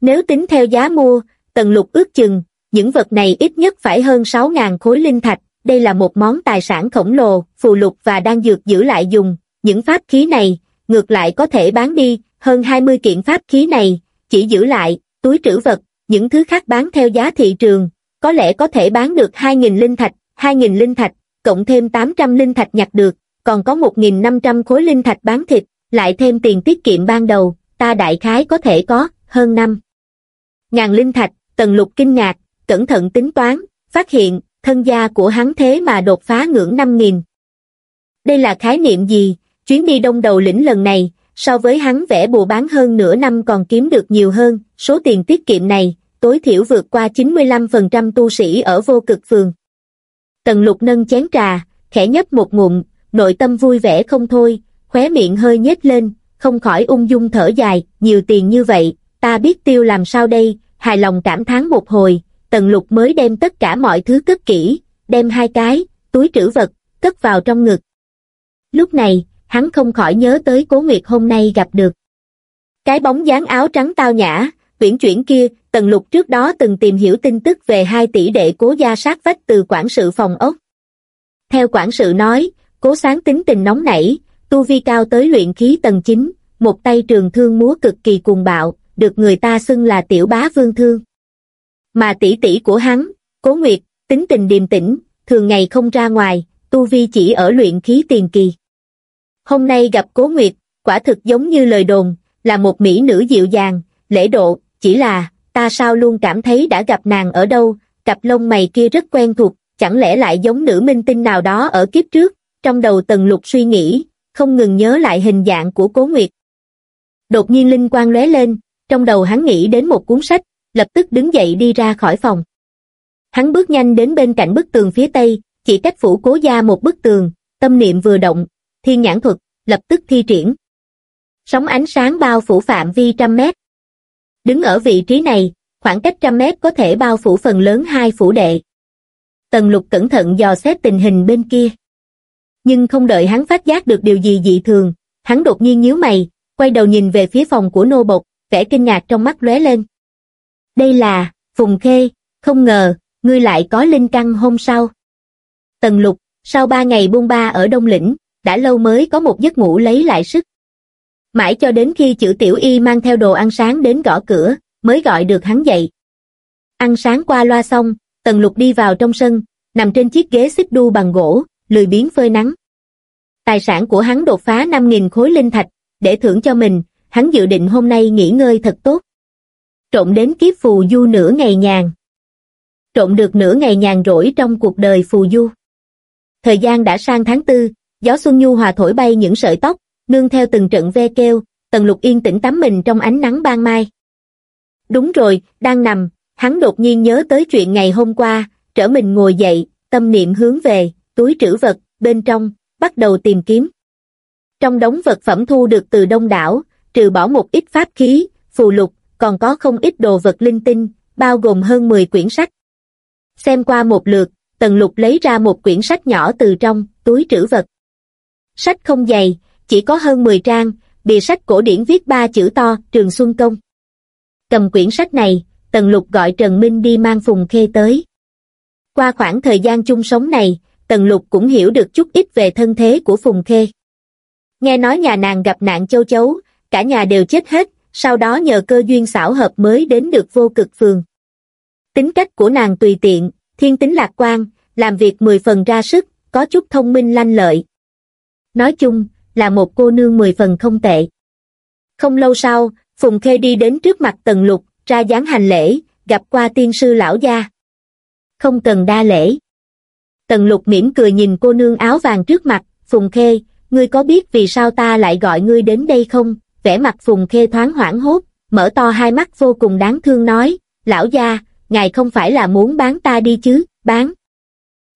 A: Nếu tính theo giá mua, tần lục ước chừng, những vật này ít nhất phải hơn 6.000 khối linh thạch, đây là một món tài sản khổng lồ, phù lục và đan dược giữ lại dùng, những pháp khí này, ngược lại có thể bán đi, hơn 20 kiện pháp khí này, chỉ giữ lại, túi trữ vật, những thứ khác bán theo giá thị trường, có lẽ có thể bán được 2.000 linh thạch, 2.000 linh thạch, cộng thêm 800 linh thạch nhặt được, còn có 1.500 khối linh thạch bán thịt, lại thêm tiền tiết kiệm ban đầu, ta đại khái có thể có, hơn năm. Ngàn linh thạch, tần lục kinh ngạc, cẩn thận tính toán, phát hiện, thân gia của hắn thế mà đột phá ngưỡng 5.000. Đây là khái niệm gì, chuyến đi đông đầu lĩnh lần này, so với hắn vẽ bùa bán hơn nửa năm còn kiếm được nhiều hơn, số tiền tiết kiệm này, tối thiểu vượt qua 95% tu sĩ ở vô cực phường. Tần lục nâng chén trà, khẽ nhấp một ngụm, nội tâm vui vẻ không thôi, khóe miệng hơi nhếch lên, không khỏi ung dung thở dài, nhiều tiền như vậy, ta biết tiêu làm sao đây, hài lòng cảm thán một hồi, tần lục mới đem tất cả mọi thứ cất kỹ, đem hai cái, túi trữ vật, cất vào trong ngực. Lúc này, hắn không khỏi nhớ tới cố nguyệt hôm nay gặp được. Cái bóng dáng áo trắng tao nhã, uyển chuyển kia, tần lục trước đó từng tìm hiểu tin tức về hai tỷ đệ cố gia sát vách từ quản sự phòng ốc. Theo quản sự nói, cố sáng tính tình nóng nảy, tu vi cao tới luyện khí tầng 9, một tay trường thương múa cực kỳ cuồng bạo, được người ta xưng là tiểu bá vương thương. Mà tỷ tỷ của hắn, cố nguyệt, tính tình điềm tĩnh, thường ngày không ra ngoài, tu vi chỉ ở luyện khí tiền kỳ. Hôm nay gặp cố nguyệt, quả thực giống như lời đồn, là một mỹ nữ dịu dàng, lễ độ, chỉ là, ta sao luôn cảm thấy đã gặp nàng ở đâu, cặp lông mày kia rất quen thuộc, chẳng lẽ lại giống nữ minh tinh nào đó ở kiếp trước, trong đầu tần lục suy nghĩ, không ngừng nhớ lại hình dạng của cố nguyệt. Đột nhiên linh quang lóe lên, trong đầu hắn nghĩ đến một cuốn sách, lập tức đứng dậy đi ra khỏi phòng. Hắn bước nhanh đến bên cạnh bức tường phía tây, chỉ cách phủ cố gia một bức tường, tâm niệm vừa động, thiên nhãn thuật, lập tức thi triển. Sóng ánh sáng bao phủ phạm vi trăm mét. Đứng ở vị trí này, khoảng cách trăm mét có thể bao phủ phần lớn hai phủ đệ. Tần lục cẩn thận dò xét tình hình bên kia. Nhưng không đợi hắn phát giác được điều gì dị thường, hắn đột nhiên nhíu mày, quay đầu nhìn về phía phòng của nô bộc, vẻ kinh ngạc trong mắt lóe lên. Đây là, Phùng Khê, không ngờ, ngươi lại có linh căn hôm sau. Tần lục, sau ba ngày buông ba ở Đông Lĩnh, đã lâu mới có một giấc ngủ lấy lại sức. Mãi cho đến khi chữ tiểu y mang theo đồ ăn sáng đến gõ cửa, mới gọi được hắn dậy. Ăn sáng qua loa xong, Tần Lục đi vào trong sân, nằm trên chiếc ghế xích đu bằng gỗ, lười biếng phơi nắng. Tài sản của hắn đột phá 5.000 khối linh thạch, để thưởng cho mình, hắn dự định hôm nay nghỉ ngơi thật tốt. Trộn đến kiếp phù du nửa ngày nhàn. Trộn được nửa ngày nhàn rỗi trong cuộc đời phù du. Thời gian đã sang tháng tư, gió xuân nhu hòa thổi bay những sợi tóc, nương theo từng trận ve kêu, Tần Lục yên tĩnh tắm mình trong ánh nắng ban mai. Đúng rồi, đang nằm, hắn đột nhiên nhớ tới chuyện ngày hôm qua, trở mình ngồi dậy, tâm niệm hướng về, túi trữ vật, bên trong, bắt đầu tìm kiếm. Trong đống vật phẩm thu được từ đông đảo, trừ bỏ một ít pháp khí, phù lục, còn có không ít đồ vật linh tinh, bao gồm hơn 10 quyển sách. Xem qua một lượt, Tần Lục lấy ra một quyển sách nhỏ từ trong, túi trữ vật. Sách không dày, chỉ có hơn 10 trang, bìa sách cổ điển viết ba chữ to, Trường Xuân Công. Cầm quyển sách này, Tần Lục gọi Trần Minh đi mang Phùng Khê tới. Qua khoảng thời gian chung sống này, Tần Lục cũng hiểu được chút ít về thân thế của Phùng Khê. Nghe nói nhà nàng gặp nạn châu chấu, cả nhà đều chết hết, sau đó nhờ cơ duyên xảo hợp mới đến được vô cực phường. Tính cách của nàng tùy tiện, thiên tính lạc quan, làm việc mười phần ra sức, có chút thông minh lanh lợi. Nói chung, là một cô nương mười phần không tệ. Không lâu sau, Phùng Khê đi đến trước mặt Tần Lục, ra dáng hành lễ, gặp qua tiên sư lão gia. Không cần đa lễ. Tần Lục mỉm cười nhìn cô nương áo vàng trước mặt, Phùng Khê, ngươi có biết vì sao ta lại gọi ngươi đến đây không? Vẻ mặt Phùng Khê thoáng hoảng hốt, mở to hai mắt vô cùng đáng thương nói, lão gia, ngài không phải là muốn bán ta đi chứ, bán.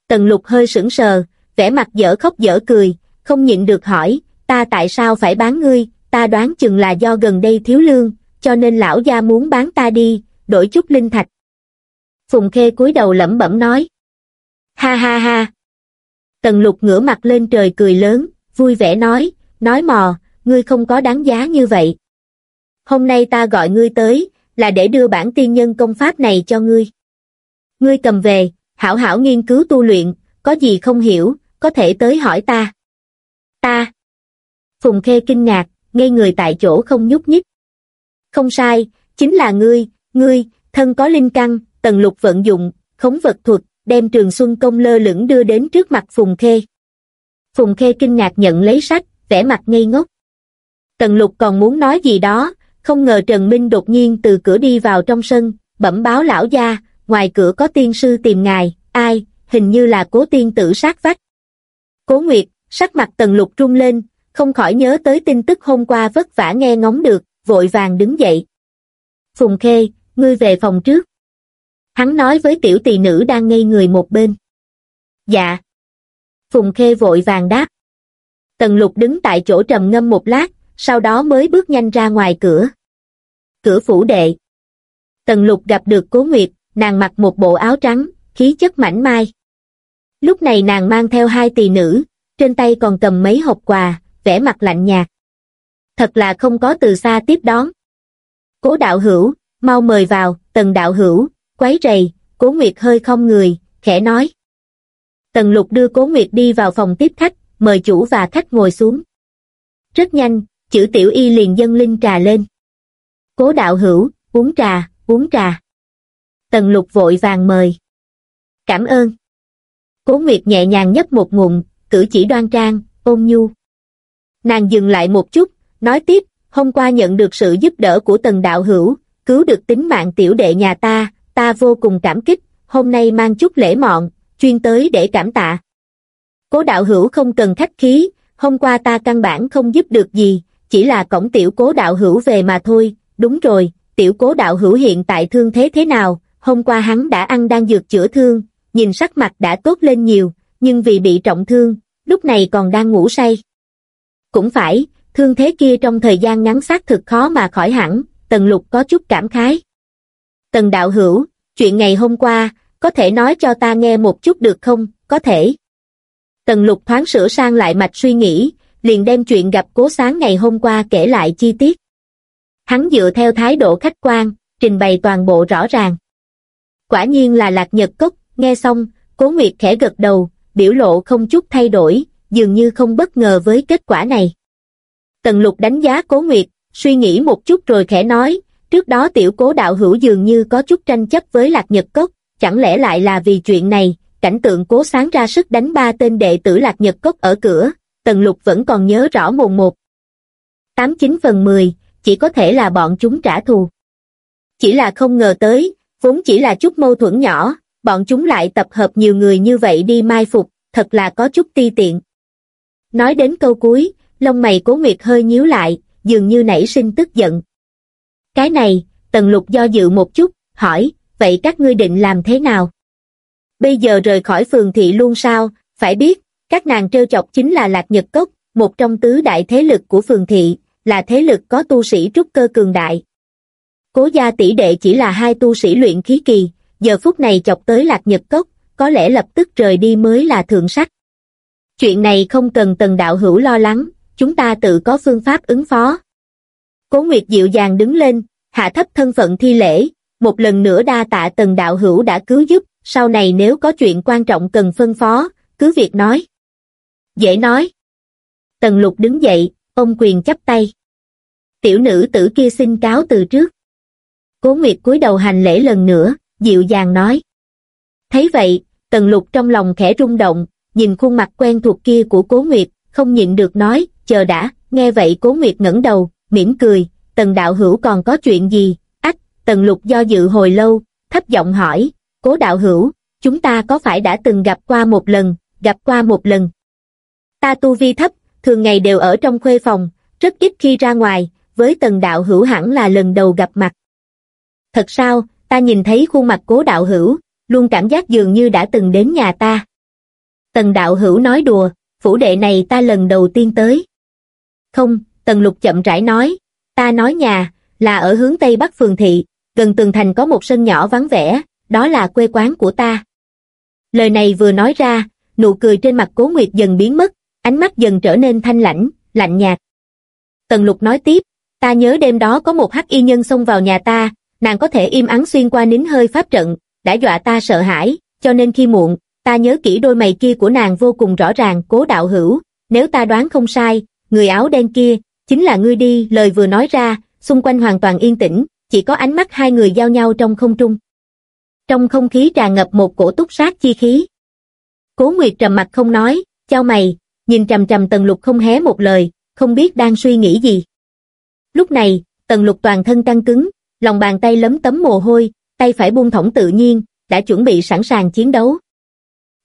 A: Tần Lục hơi sững sờ, vẻ mặt dở khóc dở cười, không nhịn được hỏi, ta tại sao phải bán ngươi, ta đoán chừng là do gần đây thiếu lương, cho nên lão gia muốn bán ta đi, đổi chút linh thạch. Phùng Khê cúi đầu lẩm bẩm nói. Ha ha ha. Tần lục ngửa mặt lên trời cười lớn, vui vẻ nói, nói mò, ngươi không có đáng giá như vậy. Hôm nay ta gọi ngươi tới, là để đưa bản tiên nhân công pháp này cho ngươi. Ngươi cầm về, hảo hảo nghiên cứu tu luyện, có gì không hiểu, có thể tới hỏi ta. Ta. Phùng Khê kinh ngạc, ngây người tại chỗ không nhúc nhích. Không sai, chính là ngươi, ngươi, thân có linh căn, tần lục vận dụng, khống vật thuật, đem trường xuân công lơ lửng đưa đến trước mặt Phùng Khê. Phùng Khê kinh ngạc nhận lấy sách, vẻ mặt ngây ngốc. Tần lục còn muốn nói gì đó, không ngờ Trần Minh đột nhiên từ cửa đi vào trong sân, bẩm báo lão gia, ngoài cửa có tiên sư tìm ngài, ai, hình như là cố tiên tử sát vách. Cố Nguyệt, sắc mặt tần lục rung lên, không khỏi nhớ tới tin tức hôm qua vất vả nghe ngóng được, vội vàng đứng dậy. Phùng Khê, ngươi về phòng trước. Hắn nói với tiểu tỳ nữ đang ngây người một bên. Dạ. Phùng Khê vội vàng đáp. Tần lục đứng tại chỗ trầm ngâm một lát, sau đó mới bước nhanh ra ngoài cửa. Cửa phủ đệ. Tần lục gặp được cố nguyệt, nàng mặc một bộ áo trắng, khí chất mảnh mai. Lúc này nàng mang theo hai tỳ nữ, trên tay còn cầm mấy hộp quà, vẻ mặt lạnh nhạt. Thật là không có từ xa tiếp đón. Cố đạo hữu, mau mời vào, tần đạo hữu, quấy rầy, cố Nguyệt hơi không người, khẽ nói. Tần lục đưa cố Nguyệt đi vào phòng tiếp khách, mời chủ và khách ngồi xuống. Rất nhanh, chữ tiểu y liền dâng linh trà lên. Cố đạo hữu, uống trà, uống trà. Tần lục vội vàng mời. Cảm ơn. Cố Nguyệt nhẹ nhàng nhấp một ngụm, cử chỉ đoan trang, ôn nhu. Nàng dừng lại một chút, nói tiếp, hôm qua nhận được sự giúp đỡ của tần đạo hữu, cứu được tính mạng tiểu đệ nhà ta, ta vô cùng cảm kích, hôm nay mang chút lễ mọn, chuyên tới để cảm tạ. Cố đạo hữu không cần khách khí, hôm qua ta căn bản không giúp được gì, chỉ là cổng tiểu cố đạo hữu về mà thôi, đúng rồi, tiểu cố đạo hữu hiện tại thương thế thế nào, hôm qua hắn đã ăn đang dược chữa thương, nhìn sắc mặt đã tốt lên nhiều, nhưng vì bị trọng thương, lúc này còn đang ngủ say. Cũng phải, thương thế kia trong thời gian ngắn xác thực khó mà khỏi hẳn, Tần Lục có chút cảm khái. Tần Đạo Hữu, chuyện ngày hôm qua, có thể nói cho ta nghe một chút được không, có thể. Tần Lục thoáng sửa sang lại mạch suy nghĩ, liền đem chuyện gặp cố sáng ngày hôm qua kể lại chi tiết. Hắn dựa theo thái độ khách quan, trình bày toàn bộ rõ ràng. Quả nhiên là lạc nhật cốc, nghe xong, cố nguyệt khẽ gật đầu, biểu lộ không chút thay đổi, dường như không bất ngờ với kết quả này. Tần lục đánh giá cố nguyệt, suy nghĩ một chút rồi khẽ nói, trước đó tiểu cố đạo hữu dường như có chút tranh chấp với lạc nhật cốc, chẳng lẽ lại là vì chuyện này, cảnh tượng cố sáng ra sức đánh ba tên đệ tử lạc nhật cốc ở cửa, tần lục vẫn còn nhớ rõ mồn một. 89 phần 10, chỉ có thể là bọn chúng trả thù. Chỉ là không ngờ tới, vốn chỉ là chút mâu thuẫn nhỏ, bọn chúng lại tập hợp nhiều người như vậy đi mai phục, thật là có chút ti tiện. Nói đến câu cuối, lông mày cố nguyệt hơi nhíu lại, dường như nảy sinh tức giận. Cái này, tần lục do dự một chút, hỏi, vậy các ngươi định làm thế nào? Bây giờ rời khỏi phường thị luôn sao, phải biết, các nàng trêu chọc chính là Lạc Nhật Cốc, một trong tứ đại thế lực của phường thị, là thế lực có tu sĩ trúc cơ cường đại. Cố gia tỷ đệ chỉ là hai tu sĩ luyện khí kỳ, giờ phút này chọc tới Lạc Nhật Cốc, có lẽ lập tức rời đi mới là thượng sách. Chuyện này không cần tần đạo hữu lo lắng, chúng ta tự có phương pháp ứng phó. Cố Nguyệt dịu dàng đứng lên, hạ thấp thân phận thi lễ, một lần nữa đa tạ tần đạo hữu đã cứu giúp, sau này nếu có chuyện quan trọng cần phân phó, cứ việc nói. Dễ nói. Tần lục đứng dậy, ông quyền chắp tay. Tiểu nữ tử kia xin cáo từ trước. Cố Nguyệt cúi đầu hành lễ lần nữa, dịu dàng nói. Thấy vậy, tần lục trong lòng khẽ rung động, nhìn khuôn mặt quen thuộc kia của Cố Nguyệt, không nhịn được nói, chờ đã, nghe vậy Cố Nguyệt ngẩng đầu, mỉm cười, tần đạo hữu còn có chuyện gì, ách, tần lục do dự hồi lâu, thấp giọng hỏi, Cố đạo hữu, chúng ta có phải đã từng gặp qua một lần, gặp qua một lần. Ta tu vi thấp, thường ngày đều ở trong khuê phòng, rất ít khi ra ngoài, với tần đạo hữu hẳn là lần đầu gặp mặt. Thật sao, ta nhìn thấy khuôn mặt cố đạo hữu, luôn cảm giác dường như đã từng đến nhà ta. Tần đạo hữu nói đùa, phủ đệ này ta lần đầu tiên tới. Không, tần lục chậm rãi nói, ta nói nhà, là ở hướng tây bắc phường thị, gần tường thành có một sân nhỏ vắng vẻ, đó là quê quán của ta. Lời này vừa nói ra, nụ cười trên mặt cố nguyệt dần biến mất, ánh mắt dần trở nên thanh lãnh, lạnh nhạt. Tần lục nói tiếp, ta nhớ đêm đó có một hắc y nhân xông vào nhà ta, nàng có thể im ắng xuyên qua nín hơi pháp trận, đã dọa ta sợ hãi, cho nên khi muộn, ta nhớ kỹ đôi mày kia của nàng vô cùng rõ ràng, cố đạo hữu, nếu ta đoán không sai, người áo đen kia, chính là ngươi đi, lời vừa nói ra, xung quanh hoàn toàn yên tĩnh, chỉ có ánh mắt hai người giao nhau trong không trung. Trong không khí tràn ngập một cổ túc sát chi khí. Cố Nguyệt trầm mặt không nói, chau mày, nhìn trầm trầm Tần Lục không hé một lời, không biết đang suy nghĩ gì. Lúc này, Tần Lục toàn thân căng cứng, lòng bàn tay lấm tấm mồ hôi, tay phải buông thõng tự nhiên, đã chuẩn bị sẵn sàng chiến đấu.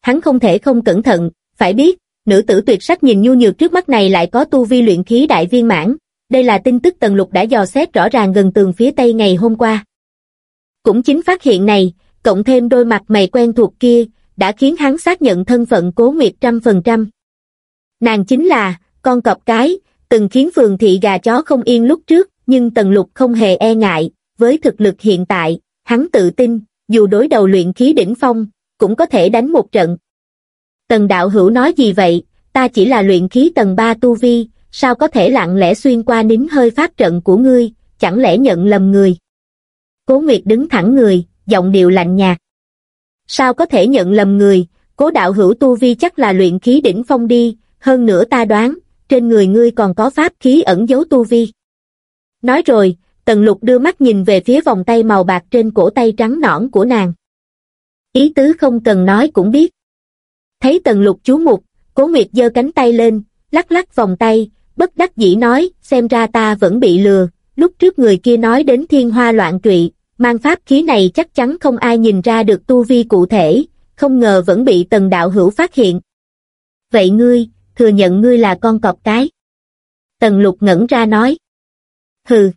A: Hắn không thể không cẩn thận, phải biết, nữ tử tuyệt sắc nhìn nhu nhược trước mắt này lại có tu vi luyện khí đại viên mãn, đây là tin tức Tần Lục đã dò xét rõ ràng gần tường phía tây ngày hôm qua. Cũng chính phát hiện này, cộng thêm đôi mặt mày quen thuộc kia, đã khiến hắn xác nhận thân phận cố nguyệt trăm phần trăm. Nàng chính là, con cọp cái, từng khiến phường thị gà chó không yên lúc trước, nhưng Tần Lục không hề e ngại, với thực lực hiện tại, hắn tự tin, dù đối đầu luyện khí đỉnh phong, cũng có thể đánh một trận. Tần đạo hữu nói gì vậy, ta chỉ là luyện khí tầng 3 tu vi, sao có thể lặng lẽ xuyên qua nín hơi phát trận của ngươi, chẳng lẽ nhận lầm người. Cố Nguyệt đứng thẳng người, giọng điệu lạnh nhạt. Sao có thể nhận lầm người, cố đạo hữu tu vi chắc là luyện khí đỉnh phong đi, hơn nữa ta đoán, trên người ngươi còn có pháp khí ẩn giấu tu vi. Nói rồi, Tần Lục đưa mắt nhìn về phía vòng tay màu bạc trên cổ tay trắng nõn của nàng. Ý tứ không cần nói cũng biết. Thấy Tần Lục chú mục, Cố Nguyệt giơ cánh tay lên, lắc lắc vòng tay, bất đắc dĩ nói, xem ra ta vẫn bị lừa, lúc trước người kia nói đến thiên hoa loạn trụy, mang pháp khí này chắc chắn không ai nhìn ra được tu vi cụ thể, không ngờ vẫn bị tần đạo hữu phát hiện. Vậy ngươi, thừa nhận ngươi là con cọp cái. Tần lục ngẩn ra nói. Hừ.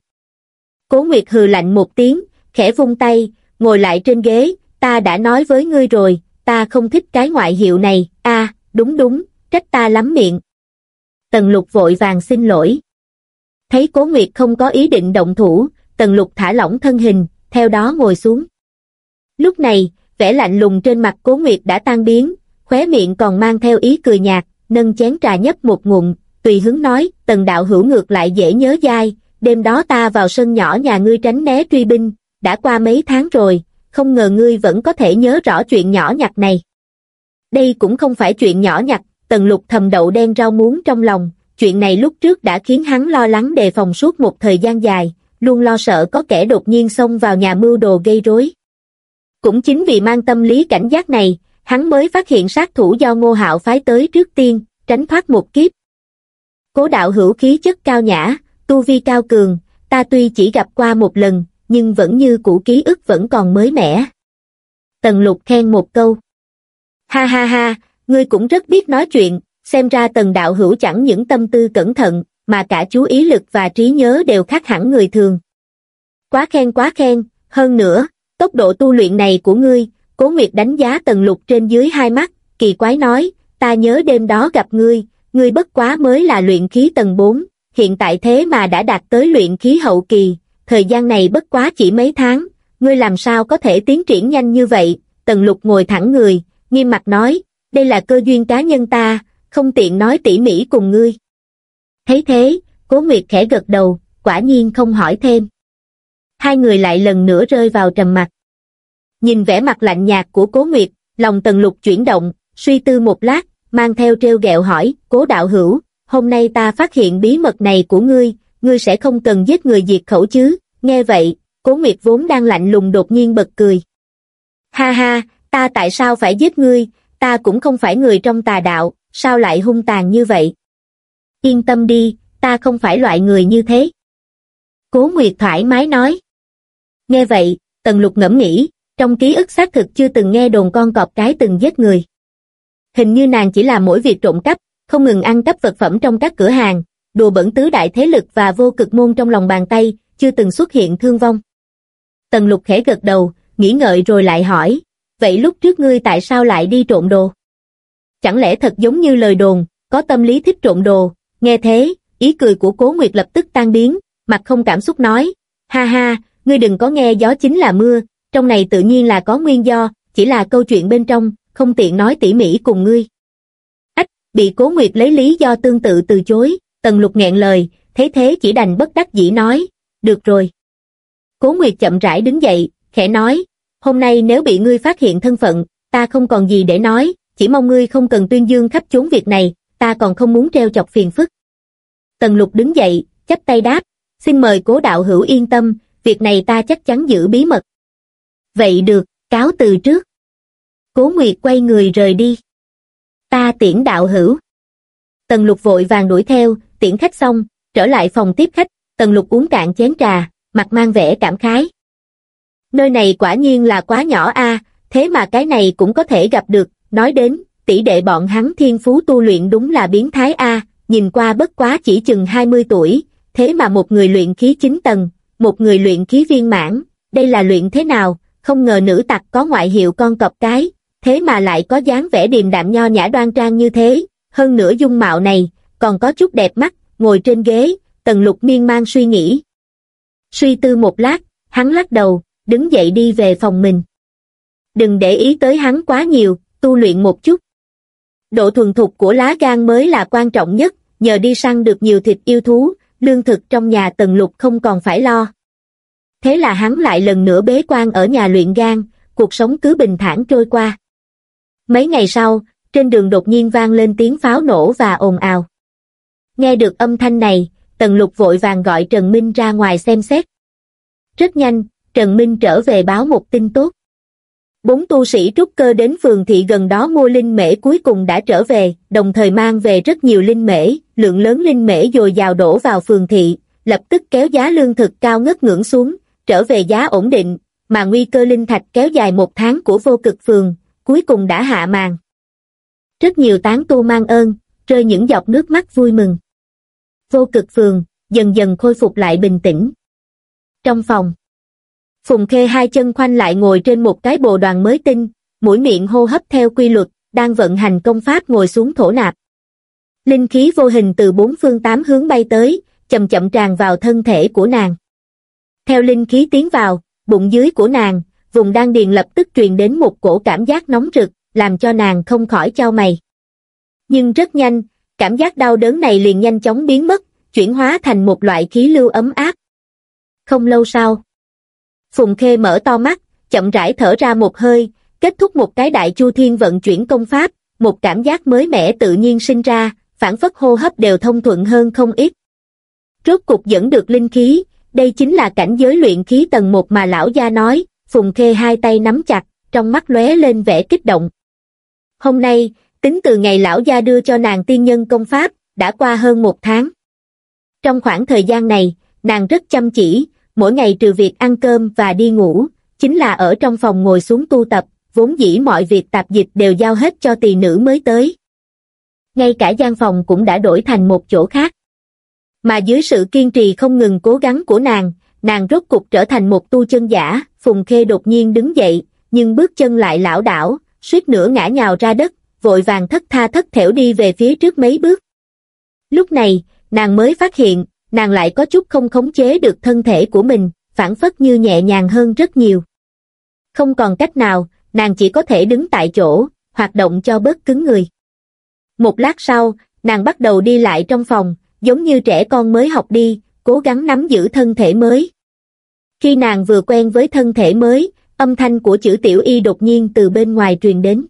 A: Cố Nguyệt hừ lạnh một tiếng, khẽ vung tay, ngồi lại trên ghế, ta đã nói với ngươi rồi, ta không thích cái ngoại hiệu này, a đúng đúng, trách ta lắm miệng. Tần lục vội vàng xin lỗi. Thấy Cố Nguyệt không có ý định động thủ, Tần lục thả lỏng thân hình, theo đó ngồi xuống. Lúc này, vẻ lạnh lùng trên mặt Cố Nguyệt đã tan biến, khóe miệng còn mang theo ý cười nhạt, nâng chén trà nhấp một ngụm, tùy hứng nói, tần đạo hữu ngược lại dễ nhớ dai, đêm đó ta vào sân nhỏ nhà ngươi tránh né truy binh, đã qua mấy tháng rồi, không ngờ ngươi vẫn có thể nhớ rõ chuyện nhỏ nhặt này. Đây cũng không phải chuyện nhỏ nhặt, tần lục thầm đậu đen rau muống trong lòng, chuyện này lúc trước đã khiến hắn lo lắng đề phòng suốt một thời gian dài, luôn lo sợ có kẻ đột nhiên xông vào nhà mưu đồ gây rối. Cũng chính vì mang tâm lý cảnh giác này, hắn mới phát hiện sát thủ do ngô hạo phái tới trước tiên, tránh thoát một kiếp. Cố đạo hữu khí chất cao nhã, tu vi cao cường, ta tuy chỉ gặp qua một lần, nhưng vẫn như cũ ký ức vẫn còn mới mẻ. Tần lục khen một câu. Ha ha ha, ngươi cũng rất biết nói chuyện, xem ra tần đạo hữu chẳng những tâm tư cẩn thận, mà cả chú ý lực và trí nhớ đều khác hẳn người thường. Quá khen quá khen, hơn nữa, tốc độ tu luyện này của ngươi, Cố Nguyệt đánh giá tần lục trên dưới hai mắt, kỳ quái nói, ta nhớ đêm đó gặp ngươi, ngươi bất quá mới là luyện khí tầng 4, hiện tại thế mà đã đạt tới luyện khí hậu kỳ, thời gian này bất quá chỉ mấy tháng, ngươi làm sao có thể tiến triển nhanh như vậy, tần lục ngồi thẳng người, nghiêm mặt nói, đây là cơ duyên cá nhân ta, không tiện nói tỉ mỉ cùng ngươi. Thấy thế, cố Nguyệt khẽ gật đầu, quả nhiên không hỏi thêm. Hai người lại lần nữa rơi vào trầm mặt. Nhìn vẻ mặt lạnh nhạt của cố Nguyệt, lòng tần lục chuyển động, suy tư một lát, mang theo treo gẹo hỏi, cố đạo hữu, hôm nay ta phát hiện bí mật này của ngươi, ngươi sẽ không cần giết người diệt khẩu chứ, nghe vậy, cố Nguyệt vốn đang lạnh lùng đột nhiên bật cười. Ha ha, ta tại sao phải giết ngươi, ta cũng không phải người trong tà đạo, sao lại hung tàn như vậy? Yên tâm đi, ta không phải loại người như thế. Cố Nguyệt thoải mái nói. Nghe vậy, Tần Lục ngẫm nghĩ, trong ký ức xác thực chưa từng nghe đồn con cọp cái từng giết người. Hình như nàng chỉ là mỗi việc trộm cắp, không ngừng ăn cắp vật phẩm trong các cửa hàng, đùa bẩn tứ đại thế lực và vô cực môn trong lòng bàn tay, chưa từng xuất hiện thương vong. Tần lục khẽ gật đầu, nghĩ ngợi rồi lại hỏi, vậy lúc trước ngươi tại sao lại đi trộm đồ? Chẳng lẽ thật giống như lời đồn, có tâm lý thích trộm đồ, nghe thế, ý cười của cố nguyệt lập tức tan biến, mặt không cảm xúc nói, ha ha, ngươi đừng có nghe gió chính là mưa, trong này tự nhiên là có nguyên do, chỉ là câu chuyện bên trong, không tiện nói tỉ mỉ cùng ngươi. Bị cố nguyệt lấy lý do tương tự từ chối, tần lục nghẹn lời, thấy thế chỉ đành bất đắc dĩ nói, được rồi. Cố nguyệt chậm rãi đứng dậy, khẽ nói, hôm nay nếu bị ngươi phát hiện thân phận, ta không còn gì để nói, chỉ mong ngươi không cần tuyên dương khắp chốn việc này, ta còn không muốn treo chọc phiền phức. Tần lục đứng dậy, chắp tay đáp, xin mời cố đạo hữu yên tâm, việc này ta chắc chắn giữ bí mật. Vậy được, cáo từ trước. Cố Nguyệt quay người rời đi. Ta tiễn đạo hữu. Tần lục vội vàng đuổi theo, tiễn khách xong, trở lại phòng tiếp khách, tần lục uống cạn chén trà, mặt mang vẻ cảm khái. Nơi này quả nhiên là quá nhỏ a, à, thế mà cái này cũng có thể gặp được, nói đến, tỷ đệ bọn hắn thiên phú tu luyện đúng là biến thái a, à, nhìn qua bất quá chỉ chừng 20 tuổi, thế mà một người luyện khí 9 tầng, một người luyện khí viên mãn, đây là luyện thế nào, không ngờ nữ tặc có ngoại hiệu con cọp cái, thế mà lại có dáng vẻ điềm đạm nho nhã đoan trang như thế, hơn nữa dung mạo này, còn có chút đẹp mắt, ngồi trên ghế, tần lục miên man suy nghĩ. Suy tư một lát, hắn lắc đầu, đứng dậy đi về phòng mình. Đừng để ý tới hắn quá nhiều, tu luyện một chút. Độ thuần thục của lá gan mới là quan trọng nhất, nhờ đi săn được nhiều thịt yêu thú, lương thực trong nhà tần lục không còn phải lo. Thế là hắn lại lần nữa bế quan ở nhà luyện gan, cuộc sống cứ bình thản trôi qua. Mấy ngày sau, trên đường đột nhiên vang lên tiếng pháo nổ và ồn ào. Nghe được âm thanh này, Tần Lục vội vàng gọi Trần Minh ra ngoài xem xét. Rất nhanh, Trần Minh trở về báo một tin tốt. Bốn tu sĩ trúc cơ đến phường thị gần đó mua linh mễ cuối cùng đã trở về, đồng thời mang về rất nhiều linh mễ, lượng lớn linh mễ dồi dào đổ vào phường thị, lập tức kéo giá lương thực cao ngất ngưỡng xuống, trở về giá ổn định, mà nguy cơ linh thạch kéo dài một tháng của vô cực phường, cuối cùng đã hạ màn. Rất nhiều tán tu mang ơn, rơi những giọt nước mắt vui mừng. Vô cực phường, dần dần khôi phục lại bình tĩnh. Trong phòng, Phùng Khê hai chân khoanh lại ngồi trên một cái bồ đoàn mới tinh, mũi miệng hô hấp theo quy luật, đang vận hành công pháp ngồi xuống thổ nạp. Linh khí vô hình từ bốn phương tám hướng bay tới, chậm chậm tràn vào thân thể của nàng. Theo linh khí tiến vào, bụng dưới của nàng, vùng đan điền lập tức truyền đến một cổ cảm giác nóng rực, làm cho nàng không khỏi trao mày. Nhưng rất nhanh, cảm giác đau đớn này liền nhanh chóng biến mất, chuyển hóa thành một loại khí lưu ấm áp. Không lâu sau, Phùng Khê mở to mắt, chậm rãi thở ra một hơi, kết thúc một cái đại chu thiên vận chuyển công pháp, một cảm giác mới mẻ tự nhiên sinh ra, phản phất hô hấp đều thông thuận hơn không ít. Rốt cục dẫn được linh khí, đây chính là cảnh giới luyện khí tầng một mà lão gia nói, Phùng Khê hai tay nắm chặt, trong mắt lóe lên vẻ kích động. Hôm nay, tính từ ngày lão gia đưa cho nàng tiên nhân công pháp, đã qua hơn một tháng. Trong khoảng thời gian này, nàng rất chăm chỉ, mỗi ngày trừ việc ăn cơm và đi ngủ, chính là ở trong phòng ngồi xuống tu tập, vốn dĩ mọi việc tạp dịch đều giao hết cho tỳ nữ mới tới. Ngay cả gian phòng cũng đã đổi thành một chỗ khác. Mà dưới sự kiên trì không ngừng cố gắng của nàng, nàng rốt cục trở thành một tu chân giả, Phùng Khê đột nhiên đứng dậy, nhưng bước chân lại lảo đảo, suýt nữa ngã nhào ra đất, vội vàng thất tha thất thểu đi về phía trước mấy bước. Lúc này, nàng mới phát hiện, nàng lại có chút không khống chế được thân thể của mình, phản phất như nhẹ nhàng hơn rất nhiều. Không còn cách nào, nàng chỉ có thể đứng tại chỗ, hoạt động cho bớt cứng người. Một lát sau, nàng bắt đầu đi lại trong phòng, giống như trẻ con mới học đi, cố gắng nắm giữ thân thể mới. Khi nàng vừa quen với thân thể mới, âm thanh của chữ tiểu y đột nhiên từ bên ngoài truyền đến.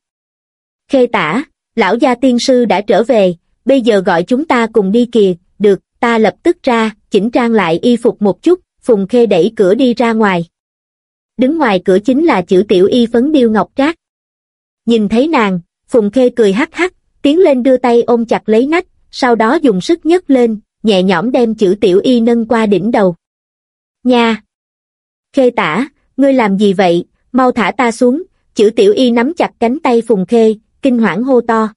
A: Khê tả, lão gia tiên sư đã trở về, bây giờ gọi chúng ta cùng đi kìa, được, ta lập tức ra, chỉnh trang lại y phục một chút, Phùng Khê đẩy cửa đi ra ngoài. Đứng ngoài cửa chính là chữ tiểu y phấn điêu ngọc trác. Nhìn thấy nàng, Phùng Khê cười hắc hắc, tiến lên đưa tay ôm chặt lấy nách, sau đó dùng sức nhấc lên, nhẹ nhõm đem chữ tiểu y nâng qua đỉnh đầu. Nha! Khê tả, ngươi làm gì vậy, mau thả ta xuống, chữ tiểu y nắm chặt cánh tay Phùng Khê, kinh hoảng hô to.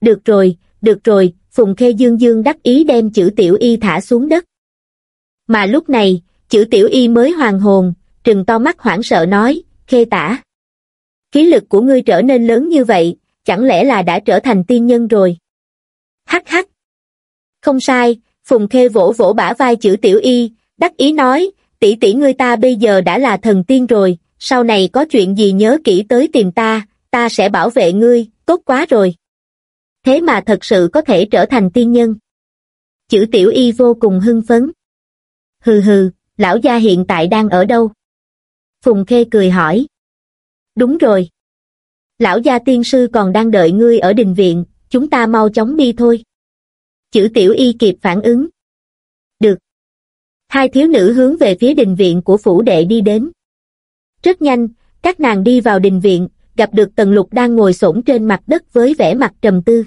A: Được rồi, được rồi, Phùng Khê dương dương đắc ý đem chữ tiểu y thả xuống đất. Mà lúc này, chữ tiểu y mới hoàn hồn, trừng to mắt hoảng sợ nói, Khê tả. Khí lực của ngươi trở nên lớn như vậy, chẳng lẽ là đã trở thành tiên nhân rồi? Hắc hắc. Không sai, Phùng Khê vỗ vỗ bả vai chữ tiểu y, đắc ý nói, tỷ tỷ ngươi ta bây giờ đã là thần tiên rồi, sau này có chuyện gì nhớ kỹ tới tìm ta, ta sẽ bảo vệ ngươi, tốt quá rồi. Thế mà thật sự có thể trở thành tiên nhân. Chữ tiểu y vô cùng hưng phấn. Hừ hừ, lão gia hiện tại đang ở đâu? Phùng Khê cười hỏi. Đúng rồi. Lão gia tiên sư còn đang đợi ngươi ở đình viện, chúng ta mau chóng đi thôi. Chữ tiểu y kịp phản ứng. Hai thiếu nữ hướng về phía đình viện của phủ đệ đi đến. Rất nhanh, các nàng đi vào đình viện, gặp được Tần Lục đang ngồi xổm trên mặt đất với vẻ mặt trầm tư.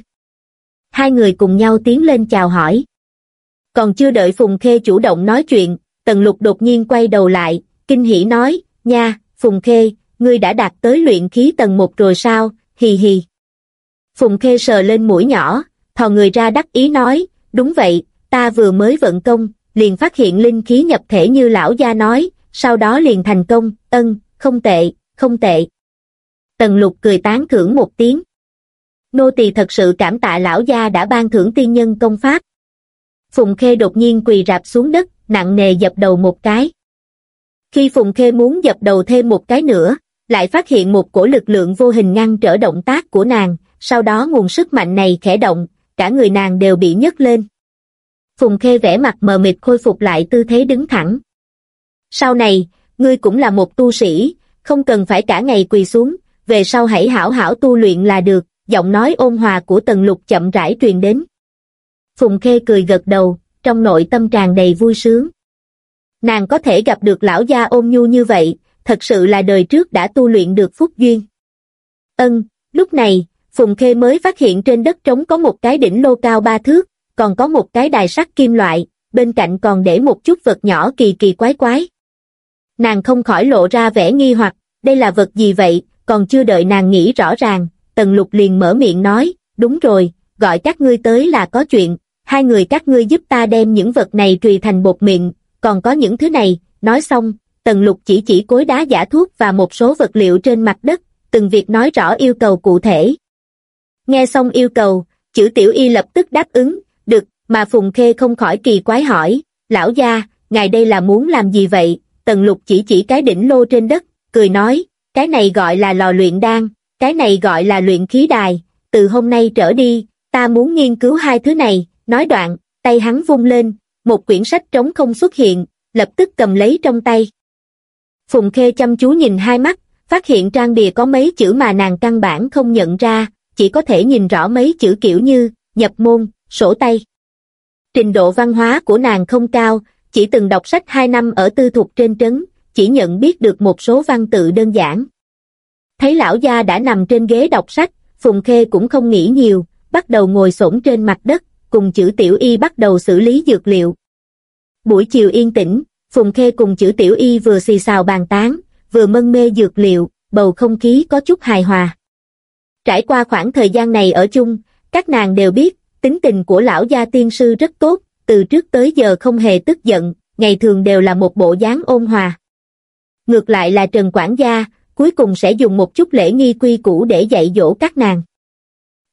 A: Hai người cùng nhau tiến lên chào hỏi. Còn chưa đợi Phùng Khê chủ động nói chuyện, Tần Lục đột nhiên quay đầu lại, kinh hỉ nói, nha, Phùng Khê, ngươi đã đạt tới luyện khí tầng 1 rồi sao, hì hì. Phùng Khê sờ lên mũi nhỏ, thò người ra đắc ý nói, đúng vậy, ta vừa mới vận công, liền phát hiện linh khí nhập thể như lão gia nói, sau đó liền thành công, ân, không tệ, không tệ. Tần lục cười tán thưởng một tiếng. Nô tỳ thật sự cảm tạ lão gia đã ban thưởng tiên nhân công pháp. Phùng Khê đột nhiên quỳ rạp xuống đất, nặng nề dập đầu một cái. Khi Phùng Khê muốn dập đầu thêm một cái nữa, lại phát hiện một cổ lực lượng vô hình ngăn trở động tác của nàng, sau đó nguồn sức mạnh này khẽ động, cả người nàng đều bị nhấc lên. Phùng Khê vẽ mặt mờ mịt khôi phục lại tư thế đứng thẳng. Sau này, ngươi cũng là một tu sĩ, không cần phải cả ngày quỳ xuống, về sau hãy hảo hảo tu luyện là được, giọng nói ôn hòa của tần lục chậm rãi truyền đến. Phùng Khê cười gật đầu, trong nội tâm tràn đầy vui sướng. Nàng có thể gặp được lão gia ôn nhu như vậy, thật sự là đời trước đã tu luyện được phúc duyên. Ân, lúc này, Phùng Khê mới phát hiện trên đất trống có một cái đỉnh lô cao ba thước, còn có một cái đài sắt kim loại, bên cạnh còn để một chút vật nhỏ kỳ kỳ quái quái. Nàng không khỏi lộ ra vẻ nghi hoặc, đây là vật gì vậy, còn chưa đợi nàng nghĩ rõ ràng, Tần Lục liền mở miệng nói, đúng rồi, gọi các ngươi tới là có chuyện, hai người các ngươi giúp ta đem những vật này trùy thành bột miệng, còn có những thứ này, nói xong, Tần Lục chỉ chỉ cối đá giả thuốc và một số vật liệu trên mặt đất, từng việc nói rõ yêu cầu cụ thể. Nghe xong yêu cầu, chữ tiểu y lập tức đáp ứng, được, mà Phùng Khê không khỏi kỳ quái hỏi, lão gia, ngài đây là muốn làm gì vậy? Tần lục chỉ chỉ cái đỉnh lô trên đất, cười nói, cái này gọi là lò luyện đan, cái này gọi là luyện khí đài, từ hôm nay trở đi, ta muốn nghiên cứu hai thứ này, nói đoạn, tay hắn vung lên, một quyển sách trống không xuất hiện, lập tức cầm lấy trong tay. Phùng Khê chăm chú nhìn hai mắt, phát hiện trang bìa có mấy chữ mà nàng căn bản không nhận ra, chỉ có thể nhìn rõ mấy chữ kiểu như, nhập môn, sổ tay. Trình độ văn hóa của nàng không cao, chỉ từng đọc sách 2 năm ở tư thục trên trấn, chỉ nhận biết được một số văn tự đơn giản. Thấy lão gia đã nằm trên ghế đọc sách, Phùng Khê cũng không nghĩ nhiều, bắt đầu ngồi xổm trên mặt đất, cùng chữ tiểu y bắt đầu xử lý dược liệu. Buổi chiều yên tĩnh, Phùng Khê cùng chữ tiểu y vừa xì xào bàn tán, vừa mân mê dược liệu, bầu không khí có chút hài hòa. Trải qua khoảng thời gian này ở chung, Các nàng đều biết, tính tình của lão gia tiên sư rất tốt, từ trước tới giờ không hề tức giận, ngày thường đều là một bộ dáng ôn hòa. Ngược lại là Trần Quản gia, cuối cùng sẽ dùng một chút lễ nghi quy củ để dạy dỗ các nàng.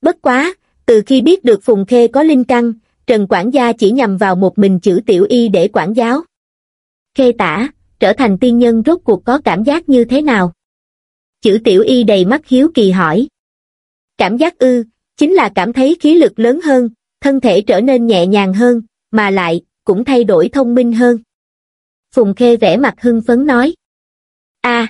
A: Bất quá, từ khi biết được Phùng Khê có linh căn, Trần Quản gia chỉ nhằm vào một mình chữ tiểu y để quản giáo. Khê tả, trở thành tiên nhân rốt cuộc có cảm giác như thế nào? Chữ tiểu y đầy mắt hiếu kỳ hỏi. Cảm giác ư, chính là cảm thấy khí lực lớn hơn, thân thể trở nên nhẹ nhàng hơn, mà lại, cũng thay đổi thông minh hơn. Phùng Khê vẽ mặt hưng phấn nói. a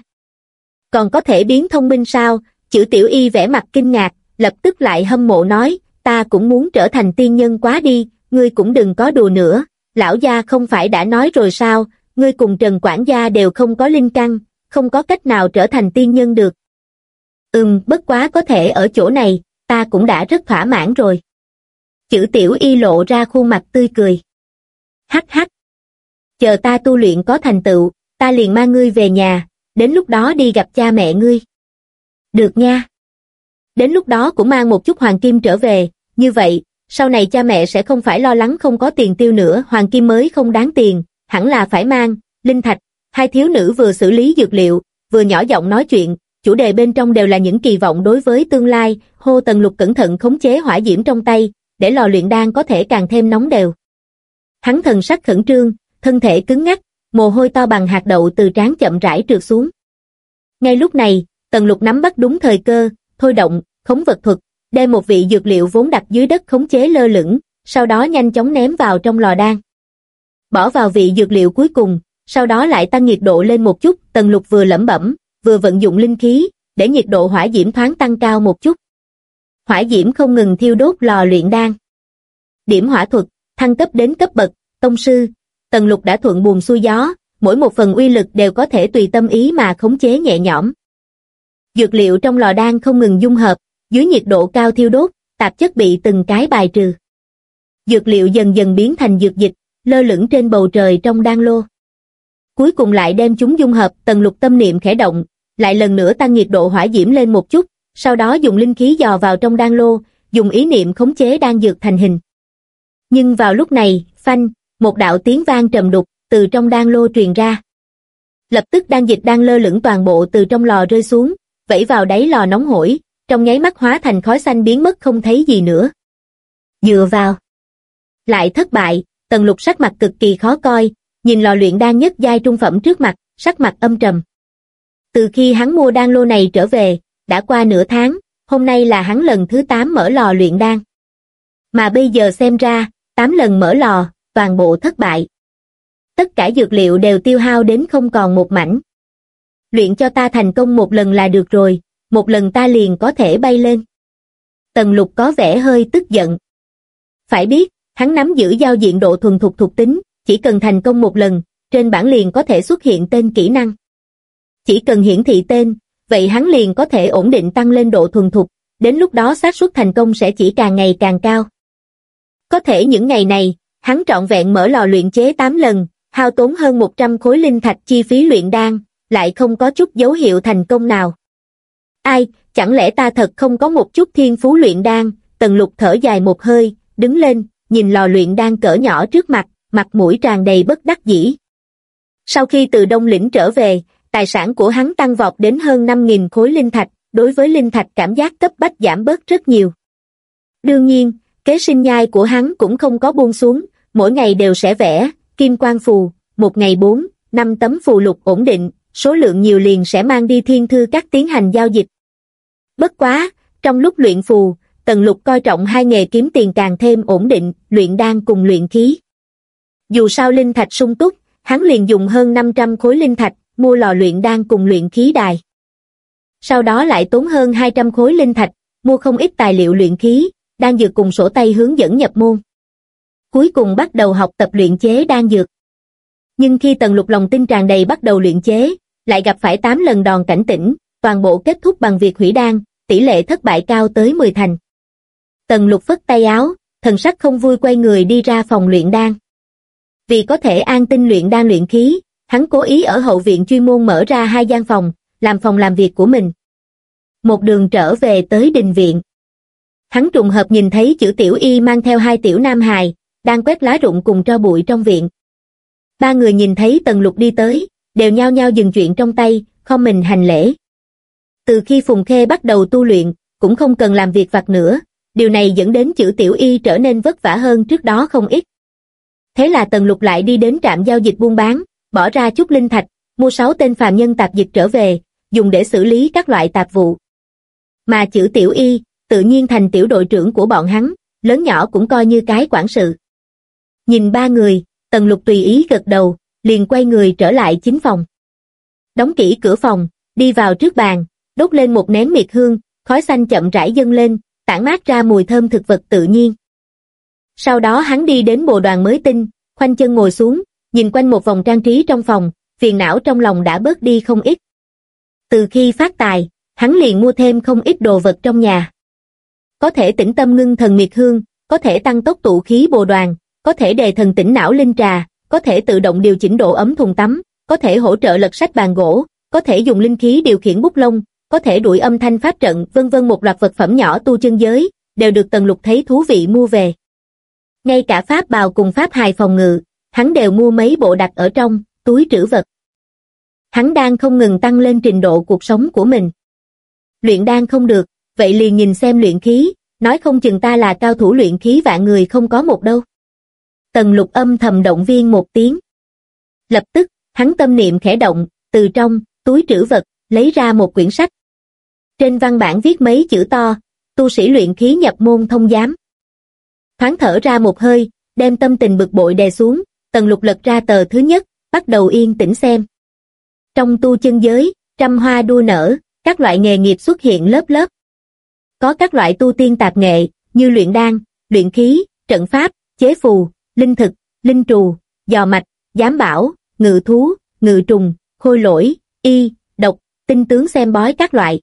A: còn có thể biến thông minh sao? Chữ tiểu y vẽ mặt kinh ngạc, lập tức lại hâm mộ nói, ta cũng muốn trở thành tiên nhân quá đi, ngươi cũng đừng có đùa nữa, lão gia không phải đã nói rồi sao, ngươi cùng Trần Quản gia đều không có linh căn, không có cách nào trở thành tiên nhân được. Ừm, bất quá có thể ở chỗ này, ta cũng đã rất thỏa mãn rồi. Chữ tiểu y lộ ra khuôn mặt tươi cười. Hắc hắc. Chờ ta tu luyện có thành tựu, ta liền mang ngươi về nhà, đến lúc đó đi gặp cha mẹ ngươi. Được nha. Đến lúc đó cũng mang một chút hoàng kim trở về, như vậy, sau này cha mẹ sẽ không phải lo lắng không có tiền tiêu nữa, hoàng kim mới không đáng tiền, hẳn là phải mang, linh thạch, hai thiếu nữ vừa xử lý dược liệu, vừa nhỏ giọng nói chuyện, chủ đề bên trong đều là những kỳ vọng đối với tương lai, hô tần lục cẩn thận khống chế hỏa diễm trong tay, để lò luyện đan có thể càng thêm nóng đều. Hắn thần sắc khẩn trương, thân thể cứng ngắc, mồ hôi to bằng hạt đậu từ trán chậm rãi trượt xuống. Ngay lúc này, tần lục nắm bắt đúng thời cơ, thôi động, khống vật thuật, đem một vị dược liệu vốn đặt dưới đất khống chế lơ lửng, sau đó nhanh chóng ném vào trong lò đan. Bỏ vào vị dược liệu cuối cùng, sau đó lại tăng nhiệt độ lên một chút, tần lục vừa lẩm bẩm, vừa vận dụng linh khí, để nhiệt độ hỏa diễm thoáng tăng cao một chút. Hỏa diễm không ngừng thiêu đốt lò luyện đan. Điểm hỏa thuật, thăng cấp đến cấp bậc, tông sư, tần lục đã thuận buồm xuôi gió, mỗi một phần uy lực đều có thể tùy tâm ý mà khống chế nhẹ nhõm. Dược liệu trong lò đan không ngừng dung hợp, dưới nhiệt độ cao thiêu đốt, tạp chất bị từng cái bài trừ. Dược liệu dần dần biến thành dược dịch, lơ lửng trên bầu trời trong đan lô. Cuối cùng lại đem chúng dung hợp, tần lục tâm niệm khẽ động, lại lần nữa tăng nhiệt độ hỏa diễm lên một chút, sau đó dùng linh khí dò vào trong đan lô, dùng ý niệm khống chế đan dược thành hình. Nhưng vào lúc này, phanh, một đạo tiếng vang trầm đục, từ trong đan lô truyền ra. Lập tức đan dịch đang lơ lửng toàn bộ từ trong lò rơi xuống, vẫy vào đáy lò nóng hổi, trong nháy mắt hóa thành khói xanh biến mất không thấy gì nữa. Dựa vào. Lại thất bại, tần lục sắc mặt cực kỳ khó coi, nhìn lò luyện đan nhất giai trung phẩm trước mặt, sắc mặt âm trầm. Từ khi hắn mua đan lô này trở về, đã qua nửa tháng, hôm nay là hắn lần thứ 8 mở lò luyện đan. Mà bây giờ xem ra, 8 lần mở lò, toàn bộ thất bại. Tất cả dược liệu đều tiêu hao đến không còn một mảnh. Luyện cho ta thành công một lần là được rồi, một lần ta liền có thể bay lên. Tần lục có vẻ hơi tức giận. Phải biết, hắn nắm giữ giao diện độ thuần thục thuộc tính, chỉ cần thành công một lần, trên bảng liền có thể xuất hiện tên kỹ năng. Chỉ cần hiển thị tên, vậy hắn liền có thể ổn định tăng lên độ thuần thục, đến lúc đó xác suất thành công sẽ chỉ càng ngày càng cao. Có thể những ngày này, hắn trọn vẹn mở lò luyện chế 8 lần, hao tốn hơn 100 khối linh thạch chi phí luyện đan, lại không có chút dấu hiệu thành công nào. Ai, chẳng lẽ ta thật không có một chút thiên phú luyện đan, tần lục thở dài một hơi, đứng lên, nhìn lò luyện đan cỡ nhỏ trước mặt, mặt mũi tràn đầy bất đắc dĩ. Sau khi từ Đông Lĩnh trở về, tài sản của hắn tăng vọt đến hơn 5.000 khối linh thạch, đối với linh thạch cảm giác cấp bách giảm bớt rất nhiều. Đương nhiên, kế sinh nhai của hắn cũng không có buông xuống, mỗi ngày đều sẽ vẽ, kim quang phù, một ngày bốn, năm tấm phù lục ổn định, số lượng nhiều liền sẽ mang đi thiên thư các tiến hành giao dịch. Bất quá, trong lúc luyện phù, Tần Lục coi trọng hai nghề kiếm tiền càng thêm ổn định, luyện đan cùng luyện khí. Dù sao linh thạch sung túc, hắn liền dùng hơn 500 khối linh thạch, mua lò luyện đan cùng luyện khí đài. Sau đó lại tốn hơn 200 khối linh thạch, mua không ít tài liệu luyện khí, đang dược cùng sổ tay hướng dẫn nhập môn. Cuối cùng bắt đầu học tập luyện chế đan dược. Nhưng khi Tần Lục lòng tin tràn đầy bắt đầu luyện chế, lại gặp phải 8 lần đòn cảnh tỉnh, toàn bộ kết thúc bằng việc hủy đan, tỷ lệ thất bại cao tới 10 thành. Tần Lục phất tay áo, thần sắc không vui quay người đi ra phòng luyện đan. Vì có thể an tinh luyện đan luyện khí, hắn cố ý ở hậu viện chuyên môn mở ra hai gian phòng, làm phòng làm việc của mình. Một đường trở về tới đình viện. Hắn trùng hợp nhìn thấy chữ tiểu y mang theo hai tiểu nam hài, đang quét lá rụng cùng cho bụi trong viện. Ba người nhìn thấy tần lục đi tới, đều nhao nhao dừng chuyện trong tay, không mình hành lễ. Từ khi Phùng Khê bắt đầu tu luyện, cũng không cần làm việc vặt nữa, điều này dẫn đến chữ tiểu y trở nên vất vả hơn trước đó không ít. Thế là Tần Lục lại đi đến trạm giao dịch buôn bán, bỏ ra chút linh thạch, mua sáu tên phàm nhân tạp dịch trở về, dùng để xử lý các loại tạp vụ. Mà chữ tiểu y, tự nhiên thành tiểu đội trưởng của bọn hắn, lớn nhỏ cũng coi như cái quản sự. Nhìn ba người, Tần Lục tùy ý gật đầu, liền quay người trở lại chính phòng. Đóng kỹ cửa phòng, đi vào trước bàn, đốt lên một nén miệt hương, khói xanh chậm rãi dâng lên, tản mát ra mùi thơm thực vật tự nhiên. Sau đó hắn đi đến bồ đoàn mới tinh, khoanh chân ngồi xuống, nhìn quanh một vòng trang trí trong phòng, phiền não trong lòng đã bớt đi không ít. Từ khi phát tài, hắn liền mua thêm không ít đồ vật trong nhà. Có thể tĩnh tâm ngưng thần miệt hương, có thể tăng tốc tụ khí bồ đoàn, có thể đề thần tĩnh não linh trà, có thể tự động điều chỉnh độ ấm thùng tắm, có thể hỗ trợ lật sách bàn gỗ, có thể dùng linh khí điều khiển bút lông, có thể đuổi âm thanh pháp trận, vân vân một loạt vật phẩm nhỏ tu chân giới, đều được Tần Lục thấy thú vị mua về. Ngay cả pháp bào cùng pháp hài phòng ngự, hắn đều mua mấy bộ đặt ở trong túi trữ vật. Hắn đang không ngừng tăng lên trình độ cuộc sống của mình. Luyện đan không được, vậy liền nhìn xem luyện khí, nói không chừng ta là cao thủ luyện khí vạn người không có một đâu. Tần lục âm thầm động viên một tiếng. Lập tức, hắn tâm niệm khẽ động, từ trong túi trữ vật, lấy ra một quyển sách. Trên văn bản viết mấy chữ to, tu sĩ luyện khí nhập môn thông giám. Thoáng thở ra một hơi, đem tâm tình bực bội đè xuống, tần lục lật ra tờ thứ nhất, bắt đầu yên tĩnh xem. Trong tu chân giới, trăm hoa đua nở, các loại nghề nghiệp xuất hiện lớp lớp. Có các loại tu tiên tạp nghệ, như luyện đan, luyện khí, trận pháp, chế phù, linh thực, linh trù, dò mạch, giám bảo, ngự thú, ngự trùng, khôi lỗi, y, độc, tinh tướng xem bói các loại.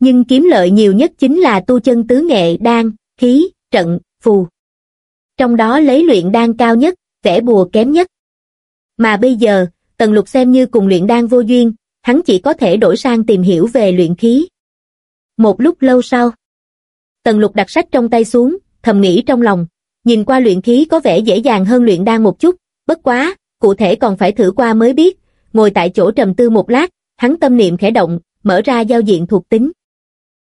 A: Nhưng kiếm lợi nhiều nhất chính là tu chân tứ nghệ đan, khí, trận, phù. Trong đó lấy luyện đan cao nhất, vẽ bùa kém nhất. Mà bây giờ, Tần Lục xem như cùng luyện đan vô duyên, hắn chỉ có thể đổi sang tìm hiểu về luyện khí. Một lúc lâu sau, Tần Lục đặt sách trong tay xuống, thầm nghĩ trong lòng, nhìn qua luyện khí có vẻ dễ dàng hơn luyện đan một chút, bất quá, cụ thể còn phải thử qua mới biết, ngồi tại chỗ trầm tư một lát, hắn tâm niệm khẽ động, mở ra giao diện thuộc tính.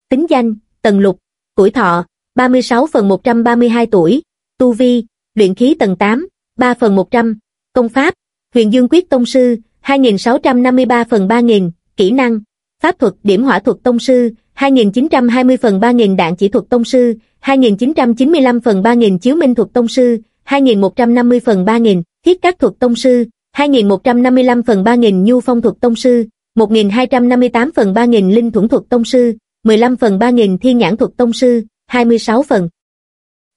A: Tính danh, Tần Lục, tuổi thọ, 36 phần 132 tuổi, tu vi, luyện khí tầng 8, 3 phần 100, công pháp, huyền dương quyết tông sư, 2653 phần 3000, kỹ năng, pháp thuật điểm hỏa thuật tông sư, 2920 phần 3000 đạn chỉ thuật tông sư, 2995 phần 3000 chiếu minh thuật tông sư, 2150 phần 3000, thiết các thuật tông sư, 2155 phần 3000 nhu phong thuật tông sư, 1258 phần 3000 linh thuẫn thuật tông sư, 15 phần 3000 thiên nhãn thuật tông sư, 26 phần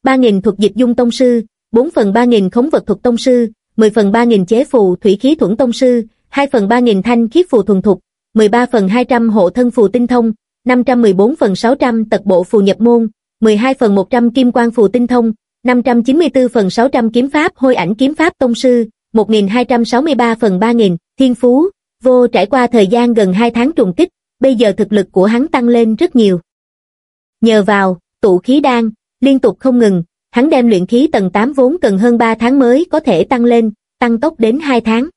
A: 3000 thuật dịch dung tông sư, 4 phần 3000 khống vật thuật tông sư, 10 phần 3000 chế phù thủy khí thuẫn tông sư, 2 phần 3000 thanh khiết phù thuần thục, 13 phần 200 hộ thân phù tinh thông, 514 phần 600 tật bộ phù nhập môn, 12 phần 100 kim quang phù tinh thông, 594 phần 600 kiếm pháp hôi ảnh kiếm pháp tông sư, 1263 phần 3000, thiên phú, vô trải qua thời gian gần 2 tháng trùng kích, bây giờ thực lực của hắn tăng lên rất nhiều. Nhờ vào, tụ khí đan, liên tục không ngừng, hắn đem luyện khí tầng 8 vốn cần hơn 3 tháng mới có thể tăng lên, tăng tốc đến 2 tháng.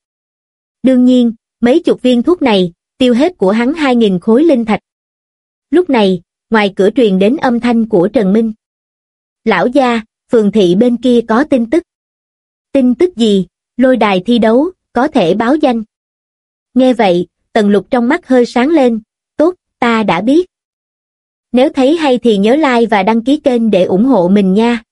A: Đương nhiên, mấy chục viên thuốc này, tiêu hết của hắn 2.000 khối linh thạch. Lúc này, ngoài cửa truyền đến âm thanh của Trần Minh. Lão gia, phường thị bên kia có tin tức. Tin tức gì? Lôi đài thi đấu, có thể báo danh. Nghe vậy, tần lục trong mắt hơi sáng lên, tốt, ta đã biết. Nếu thấy hay thì nhớ like và đăng ký kênh để ủng hộ mình nha.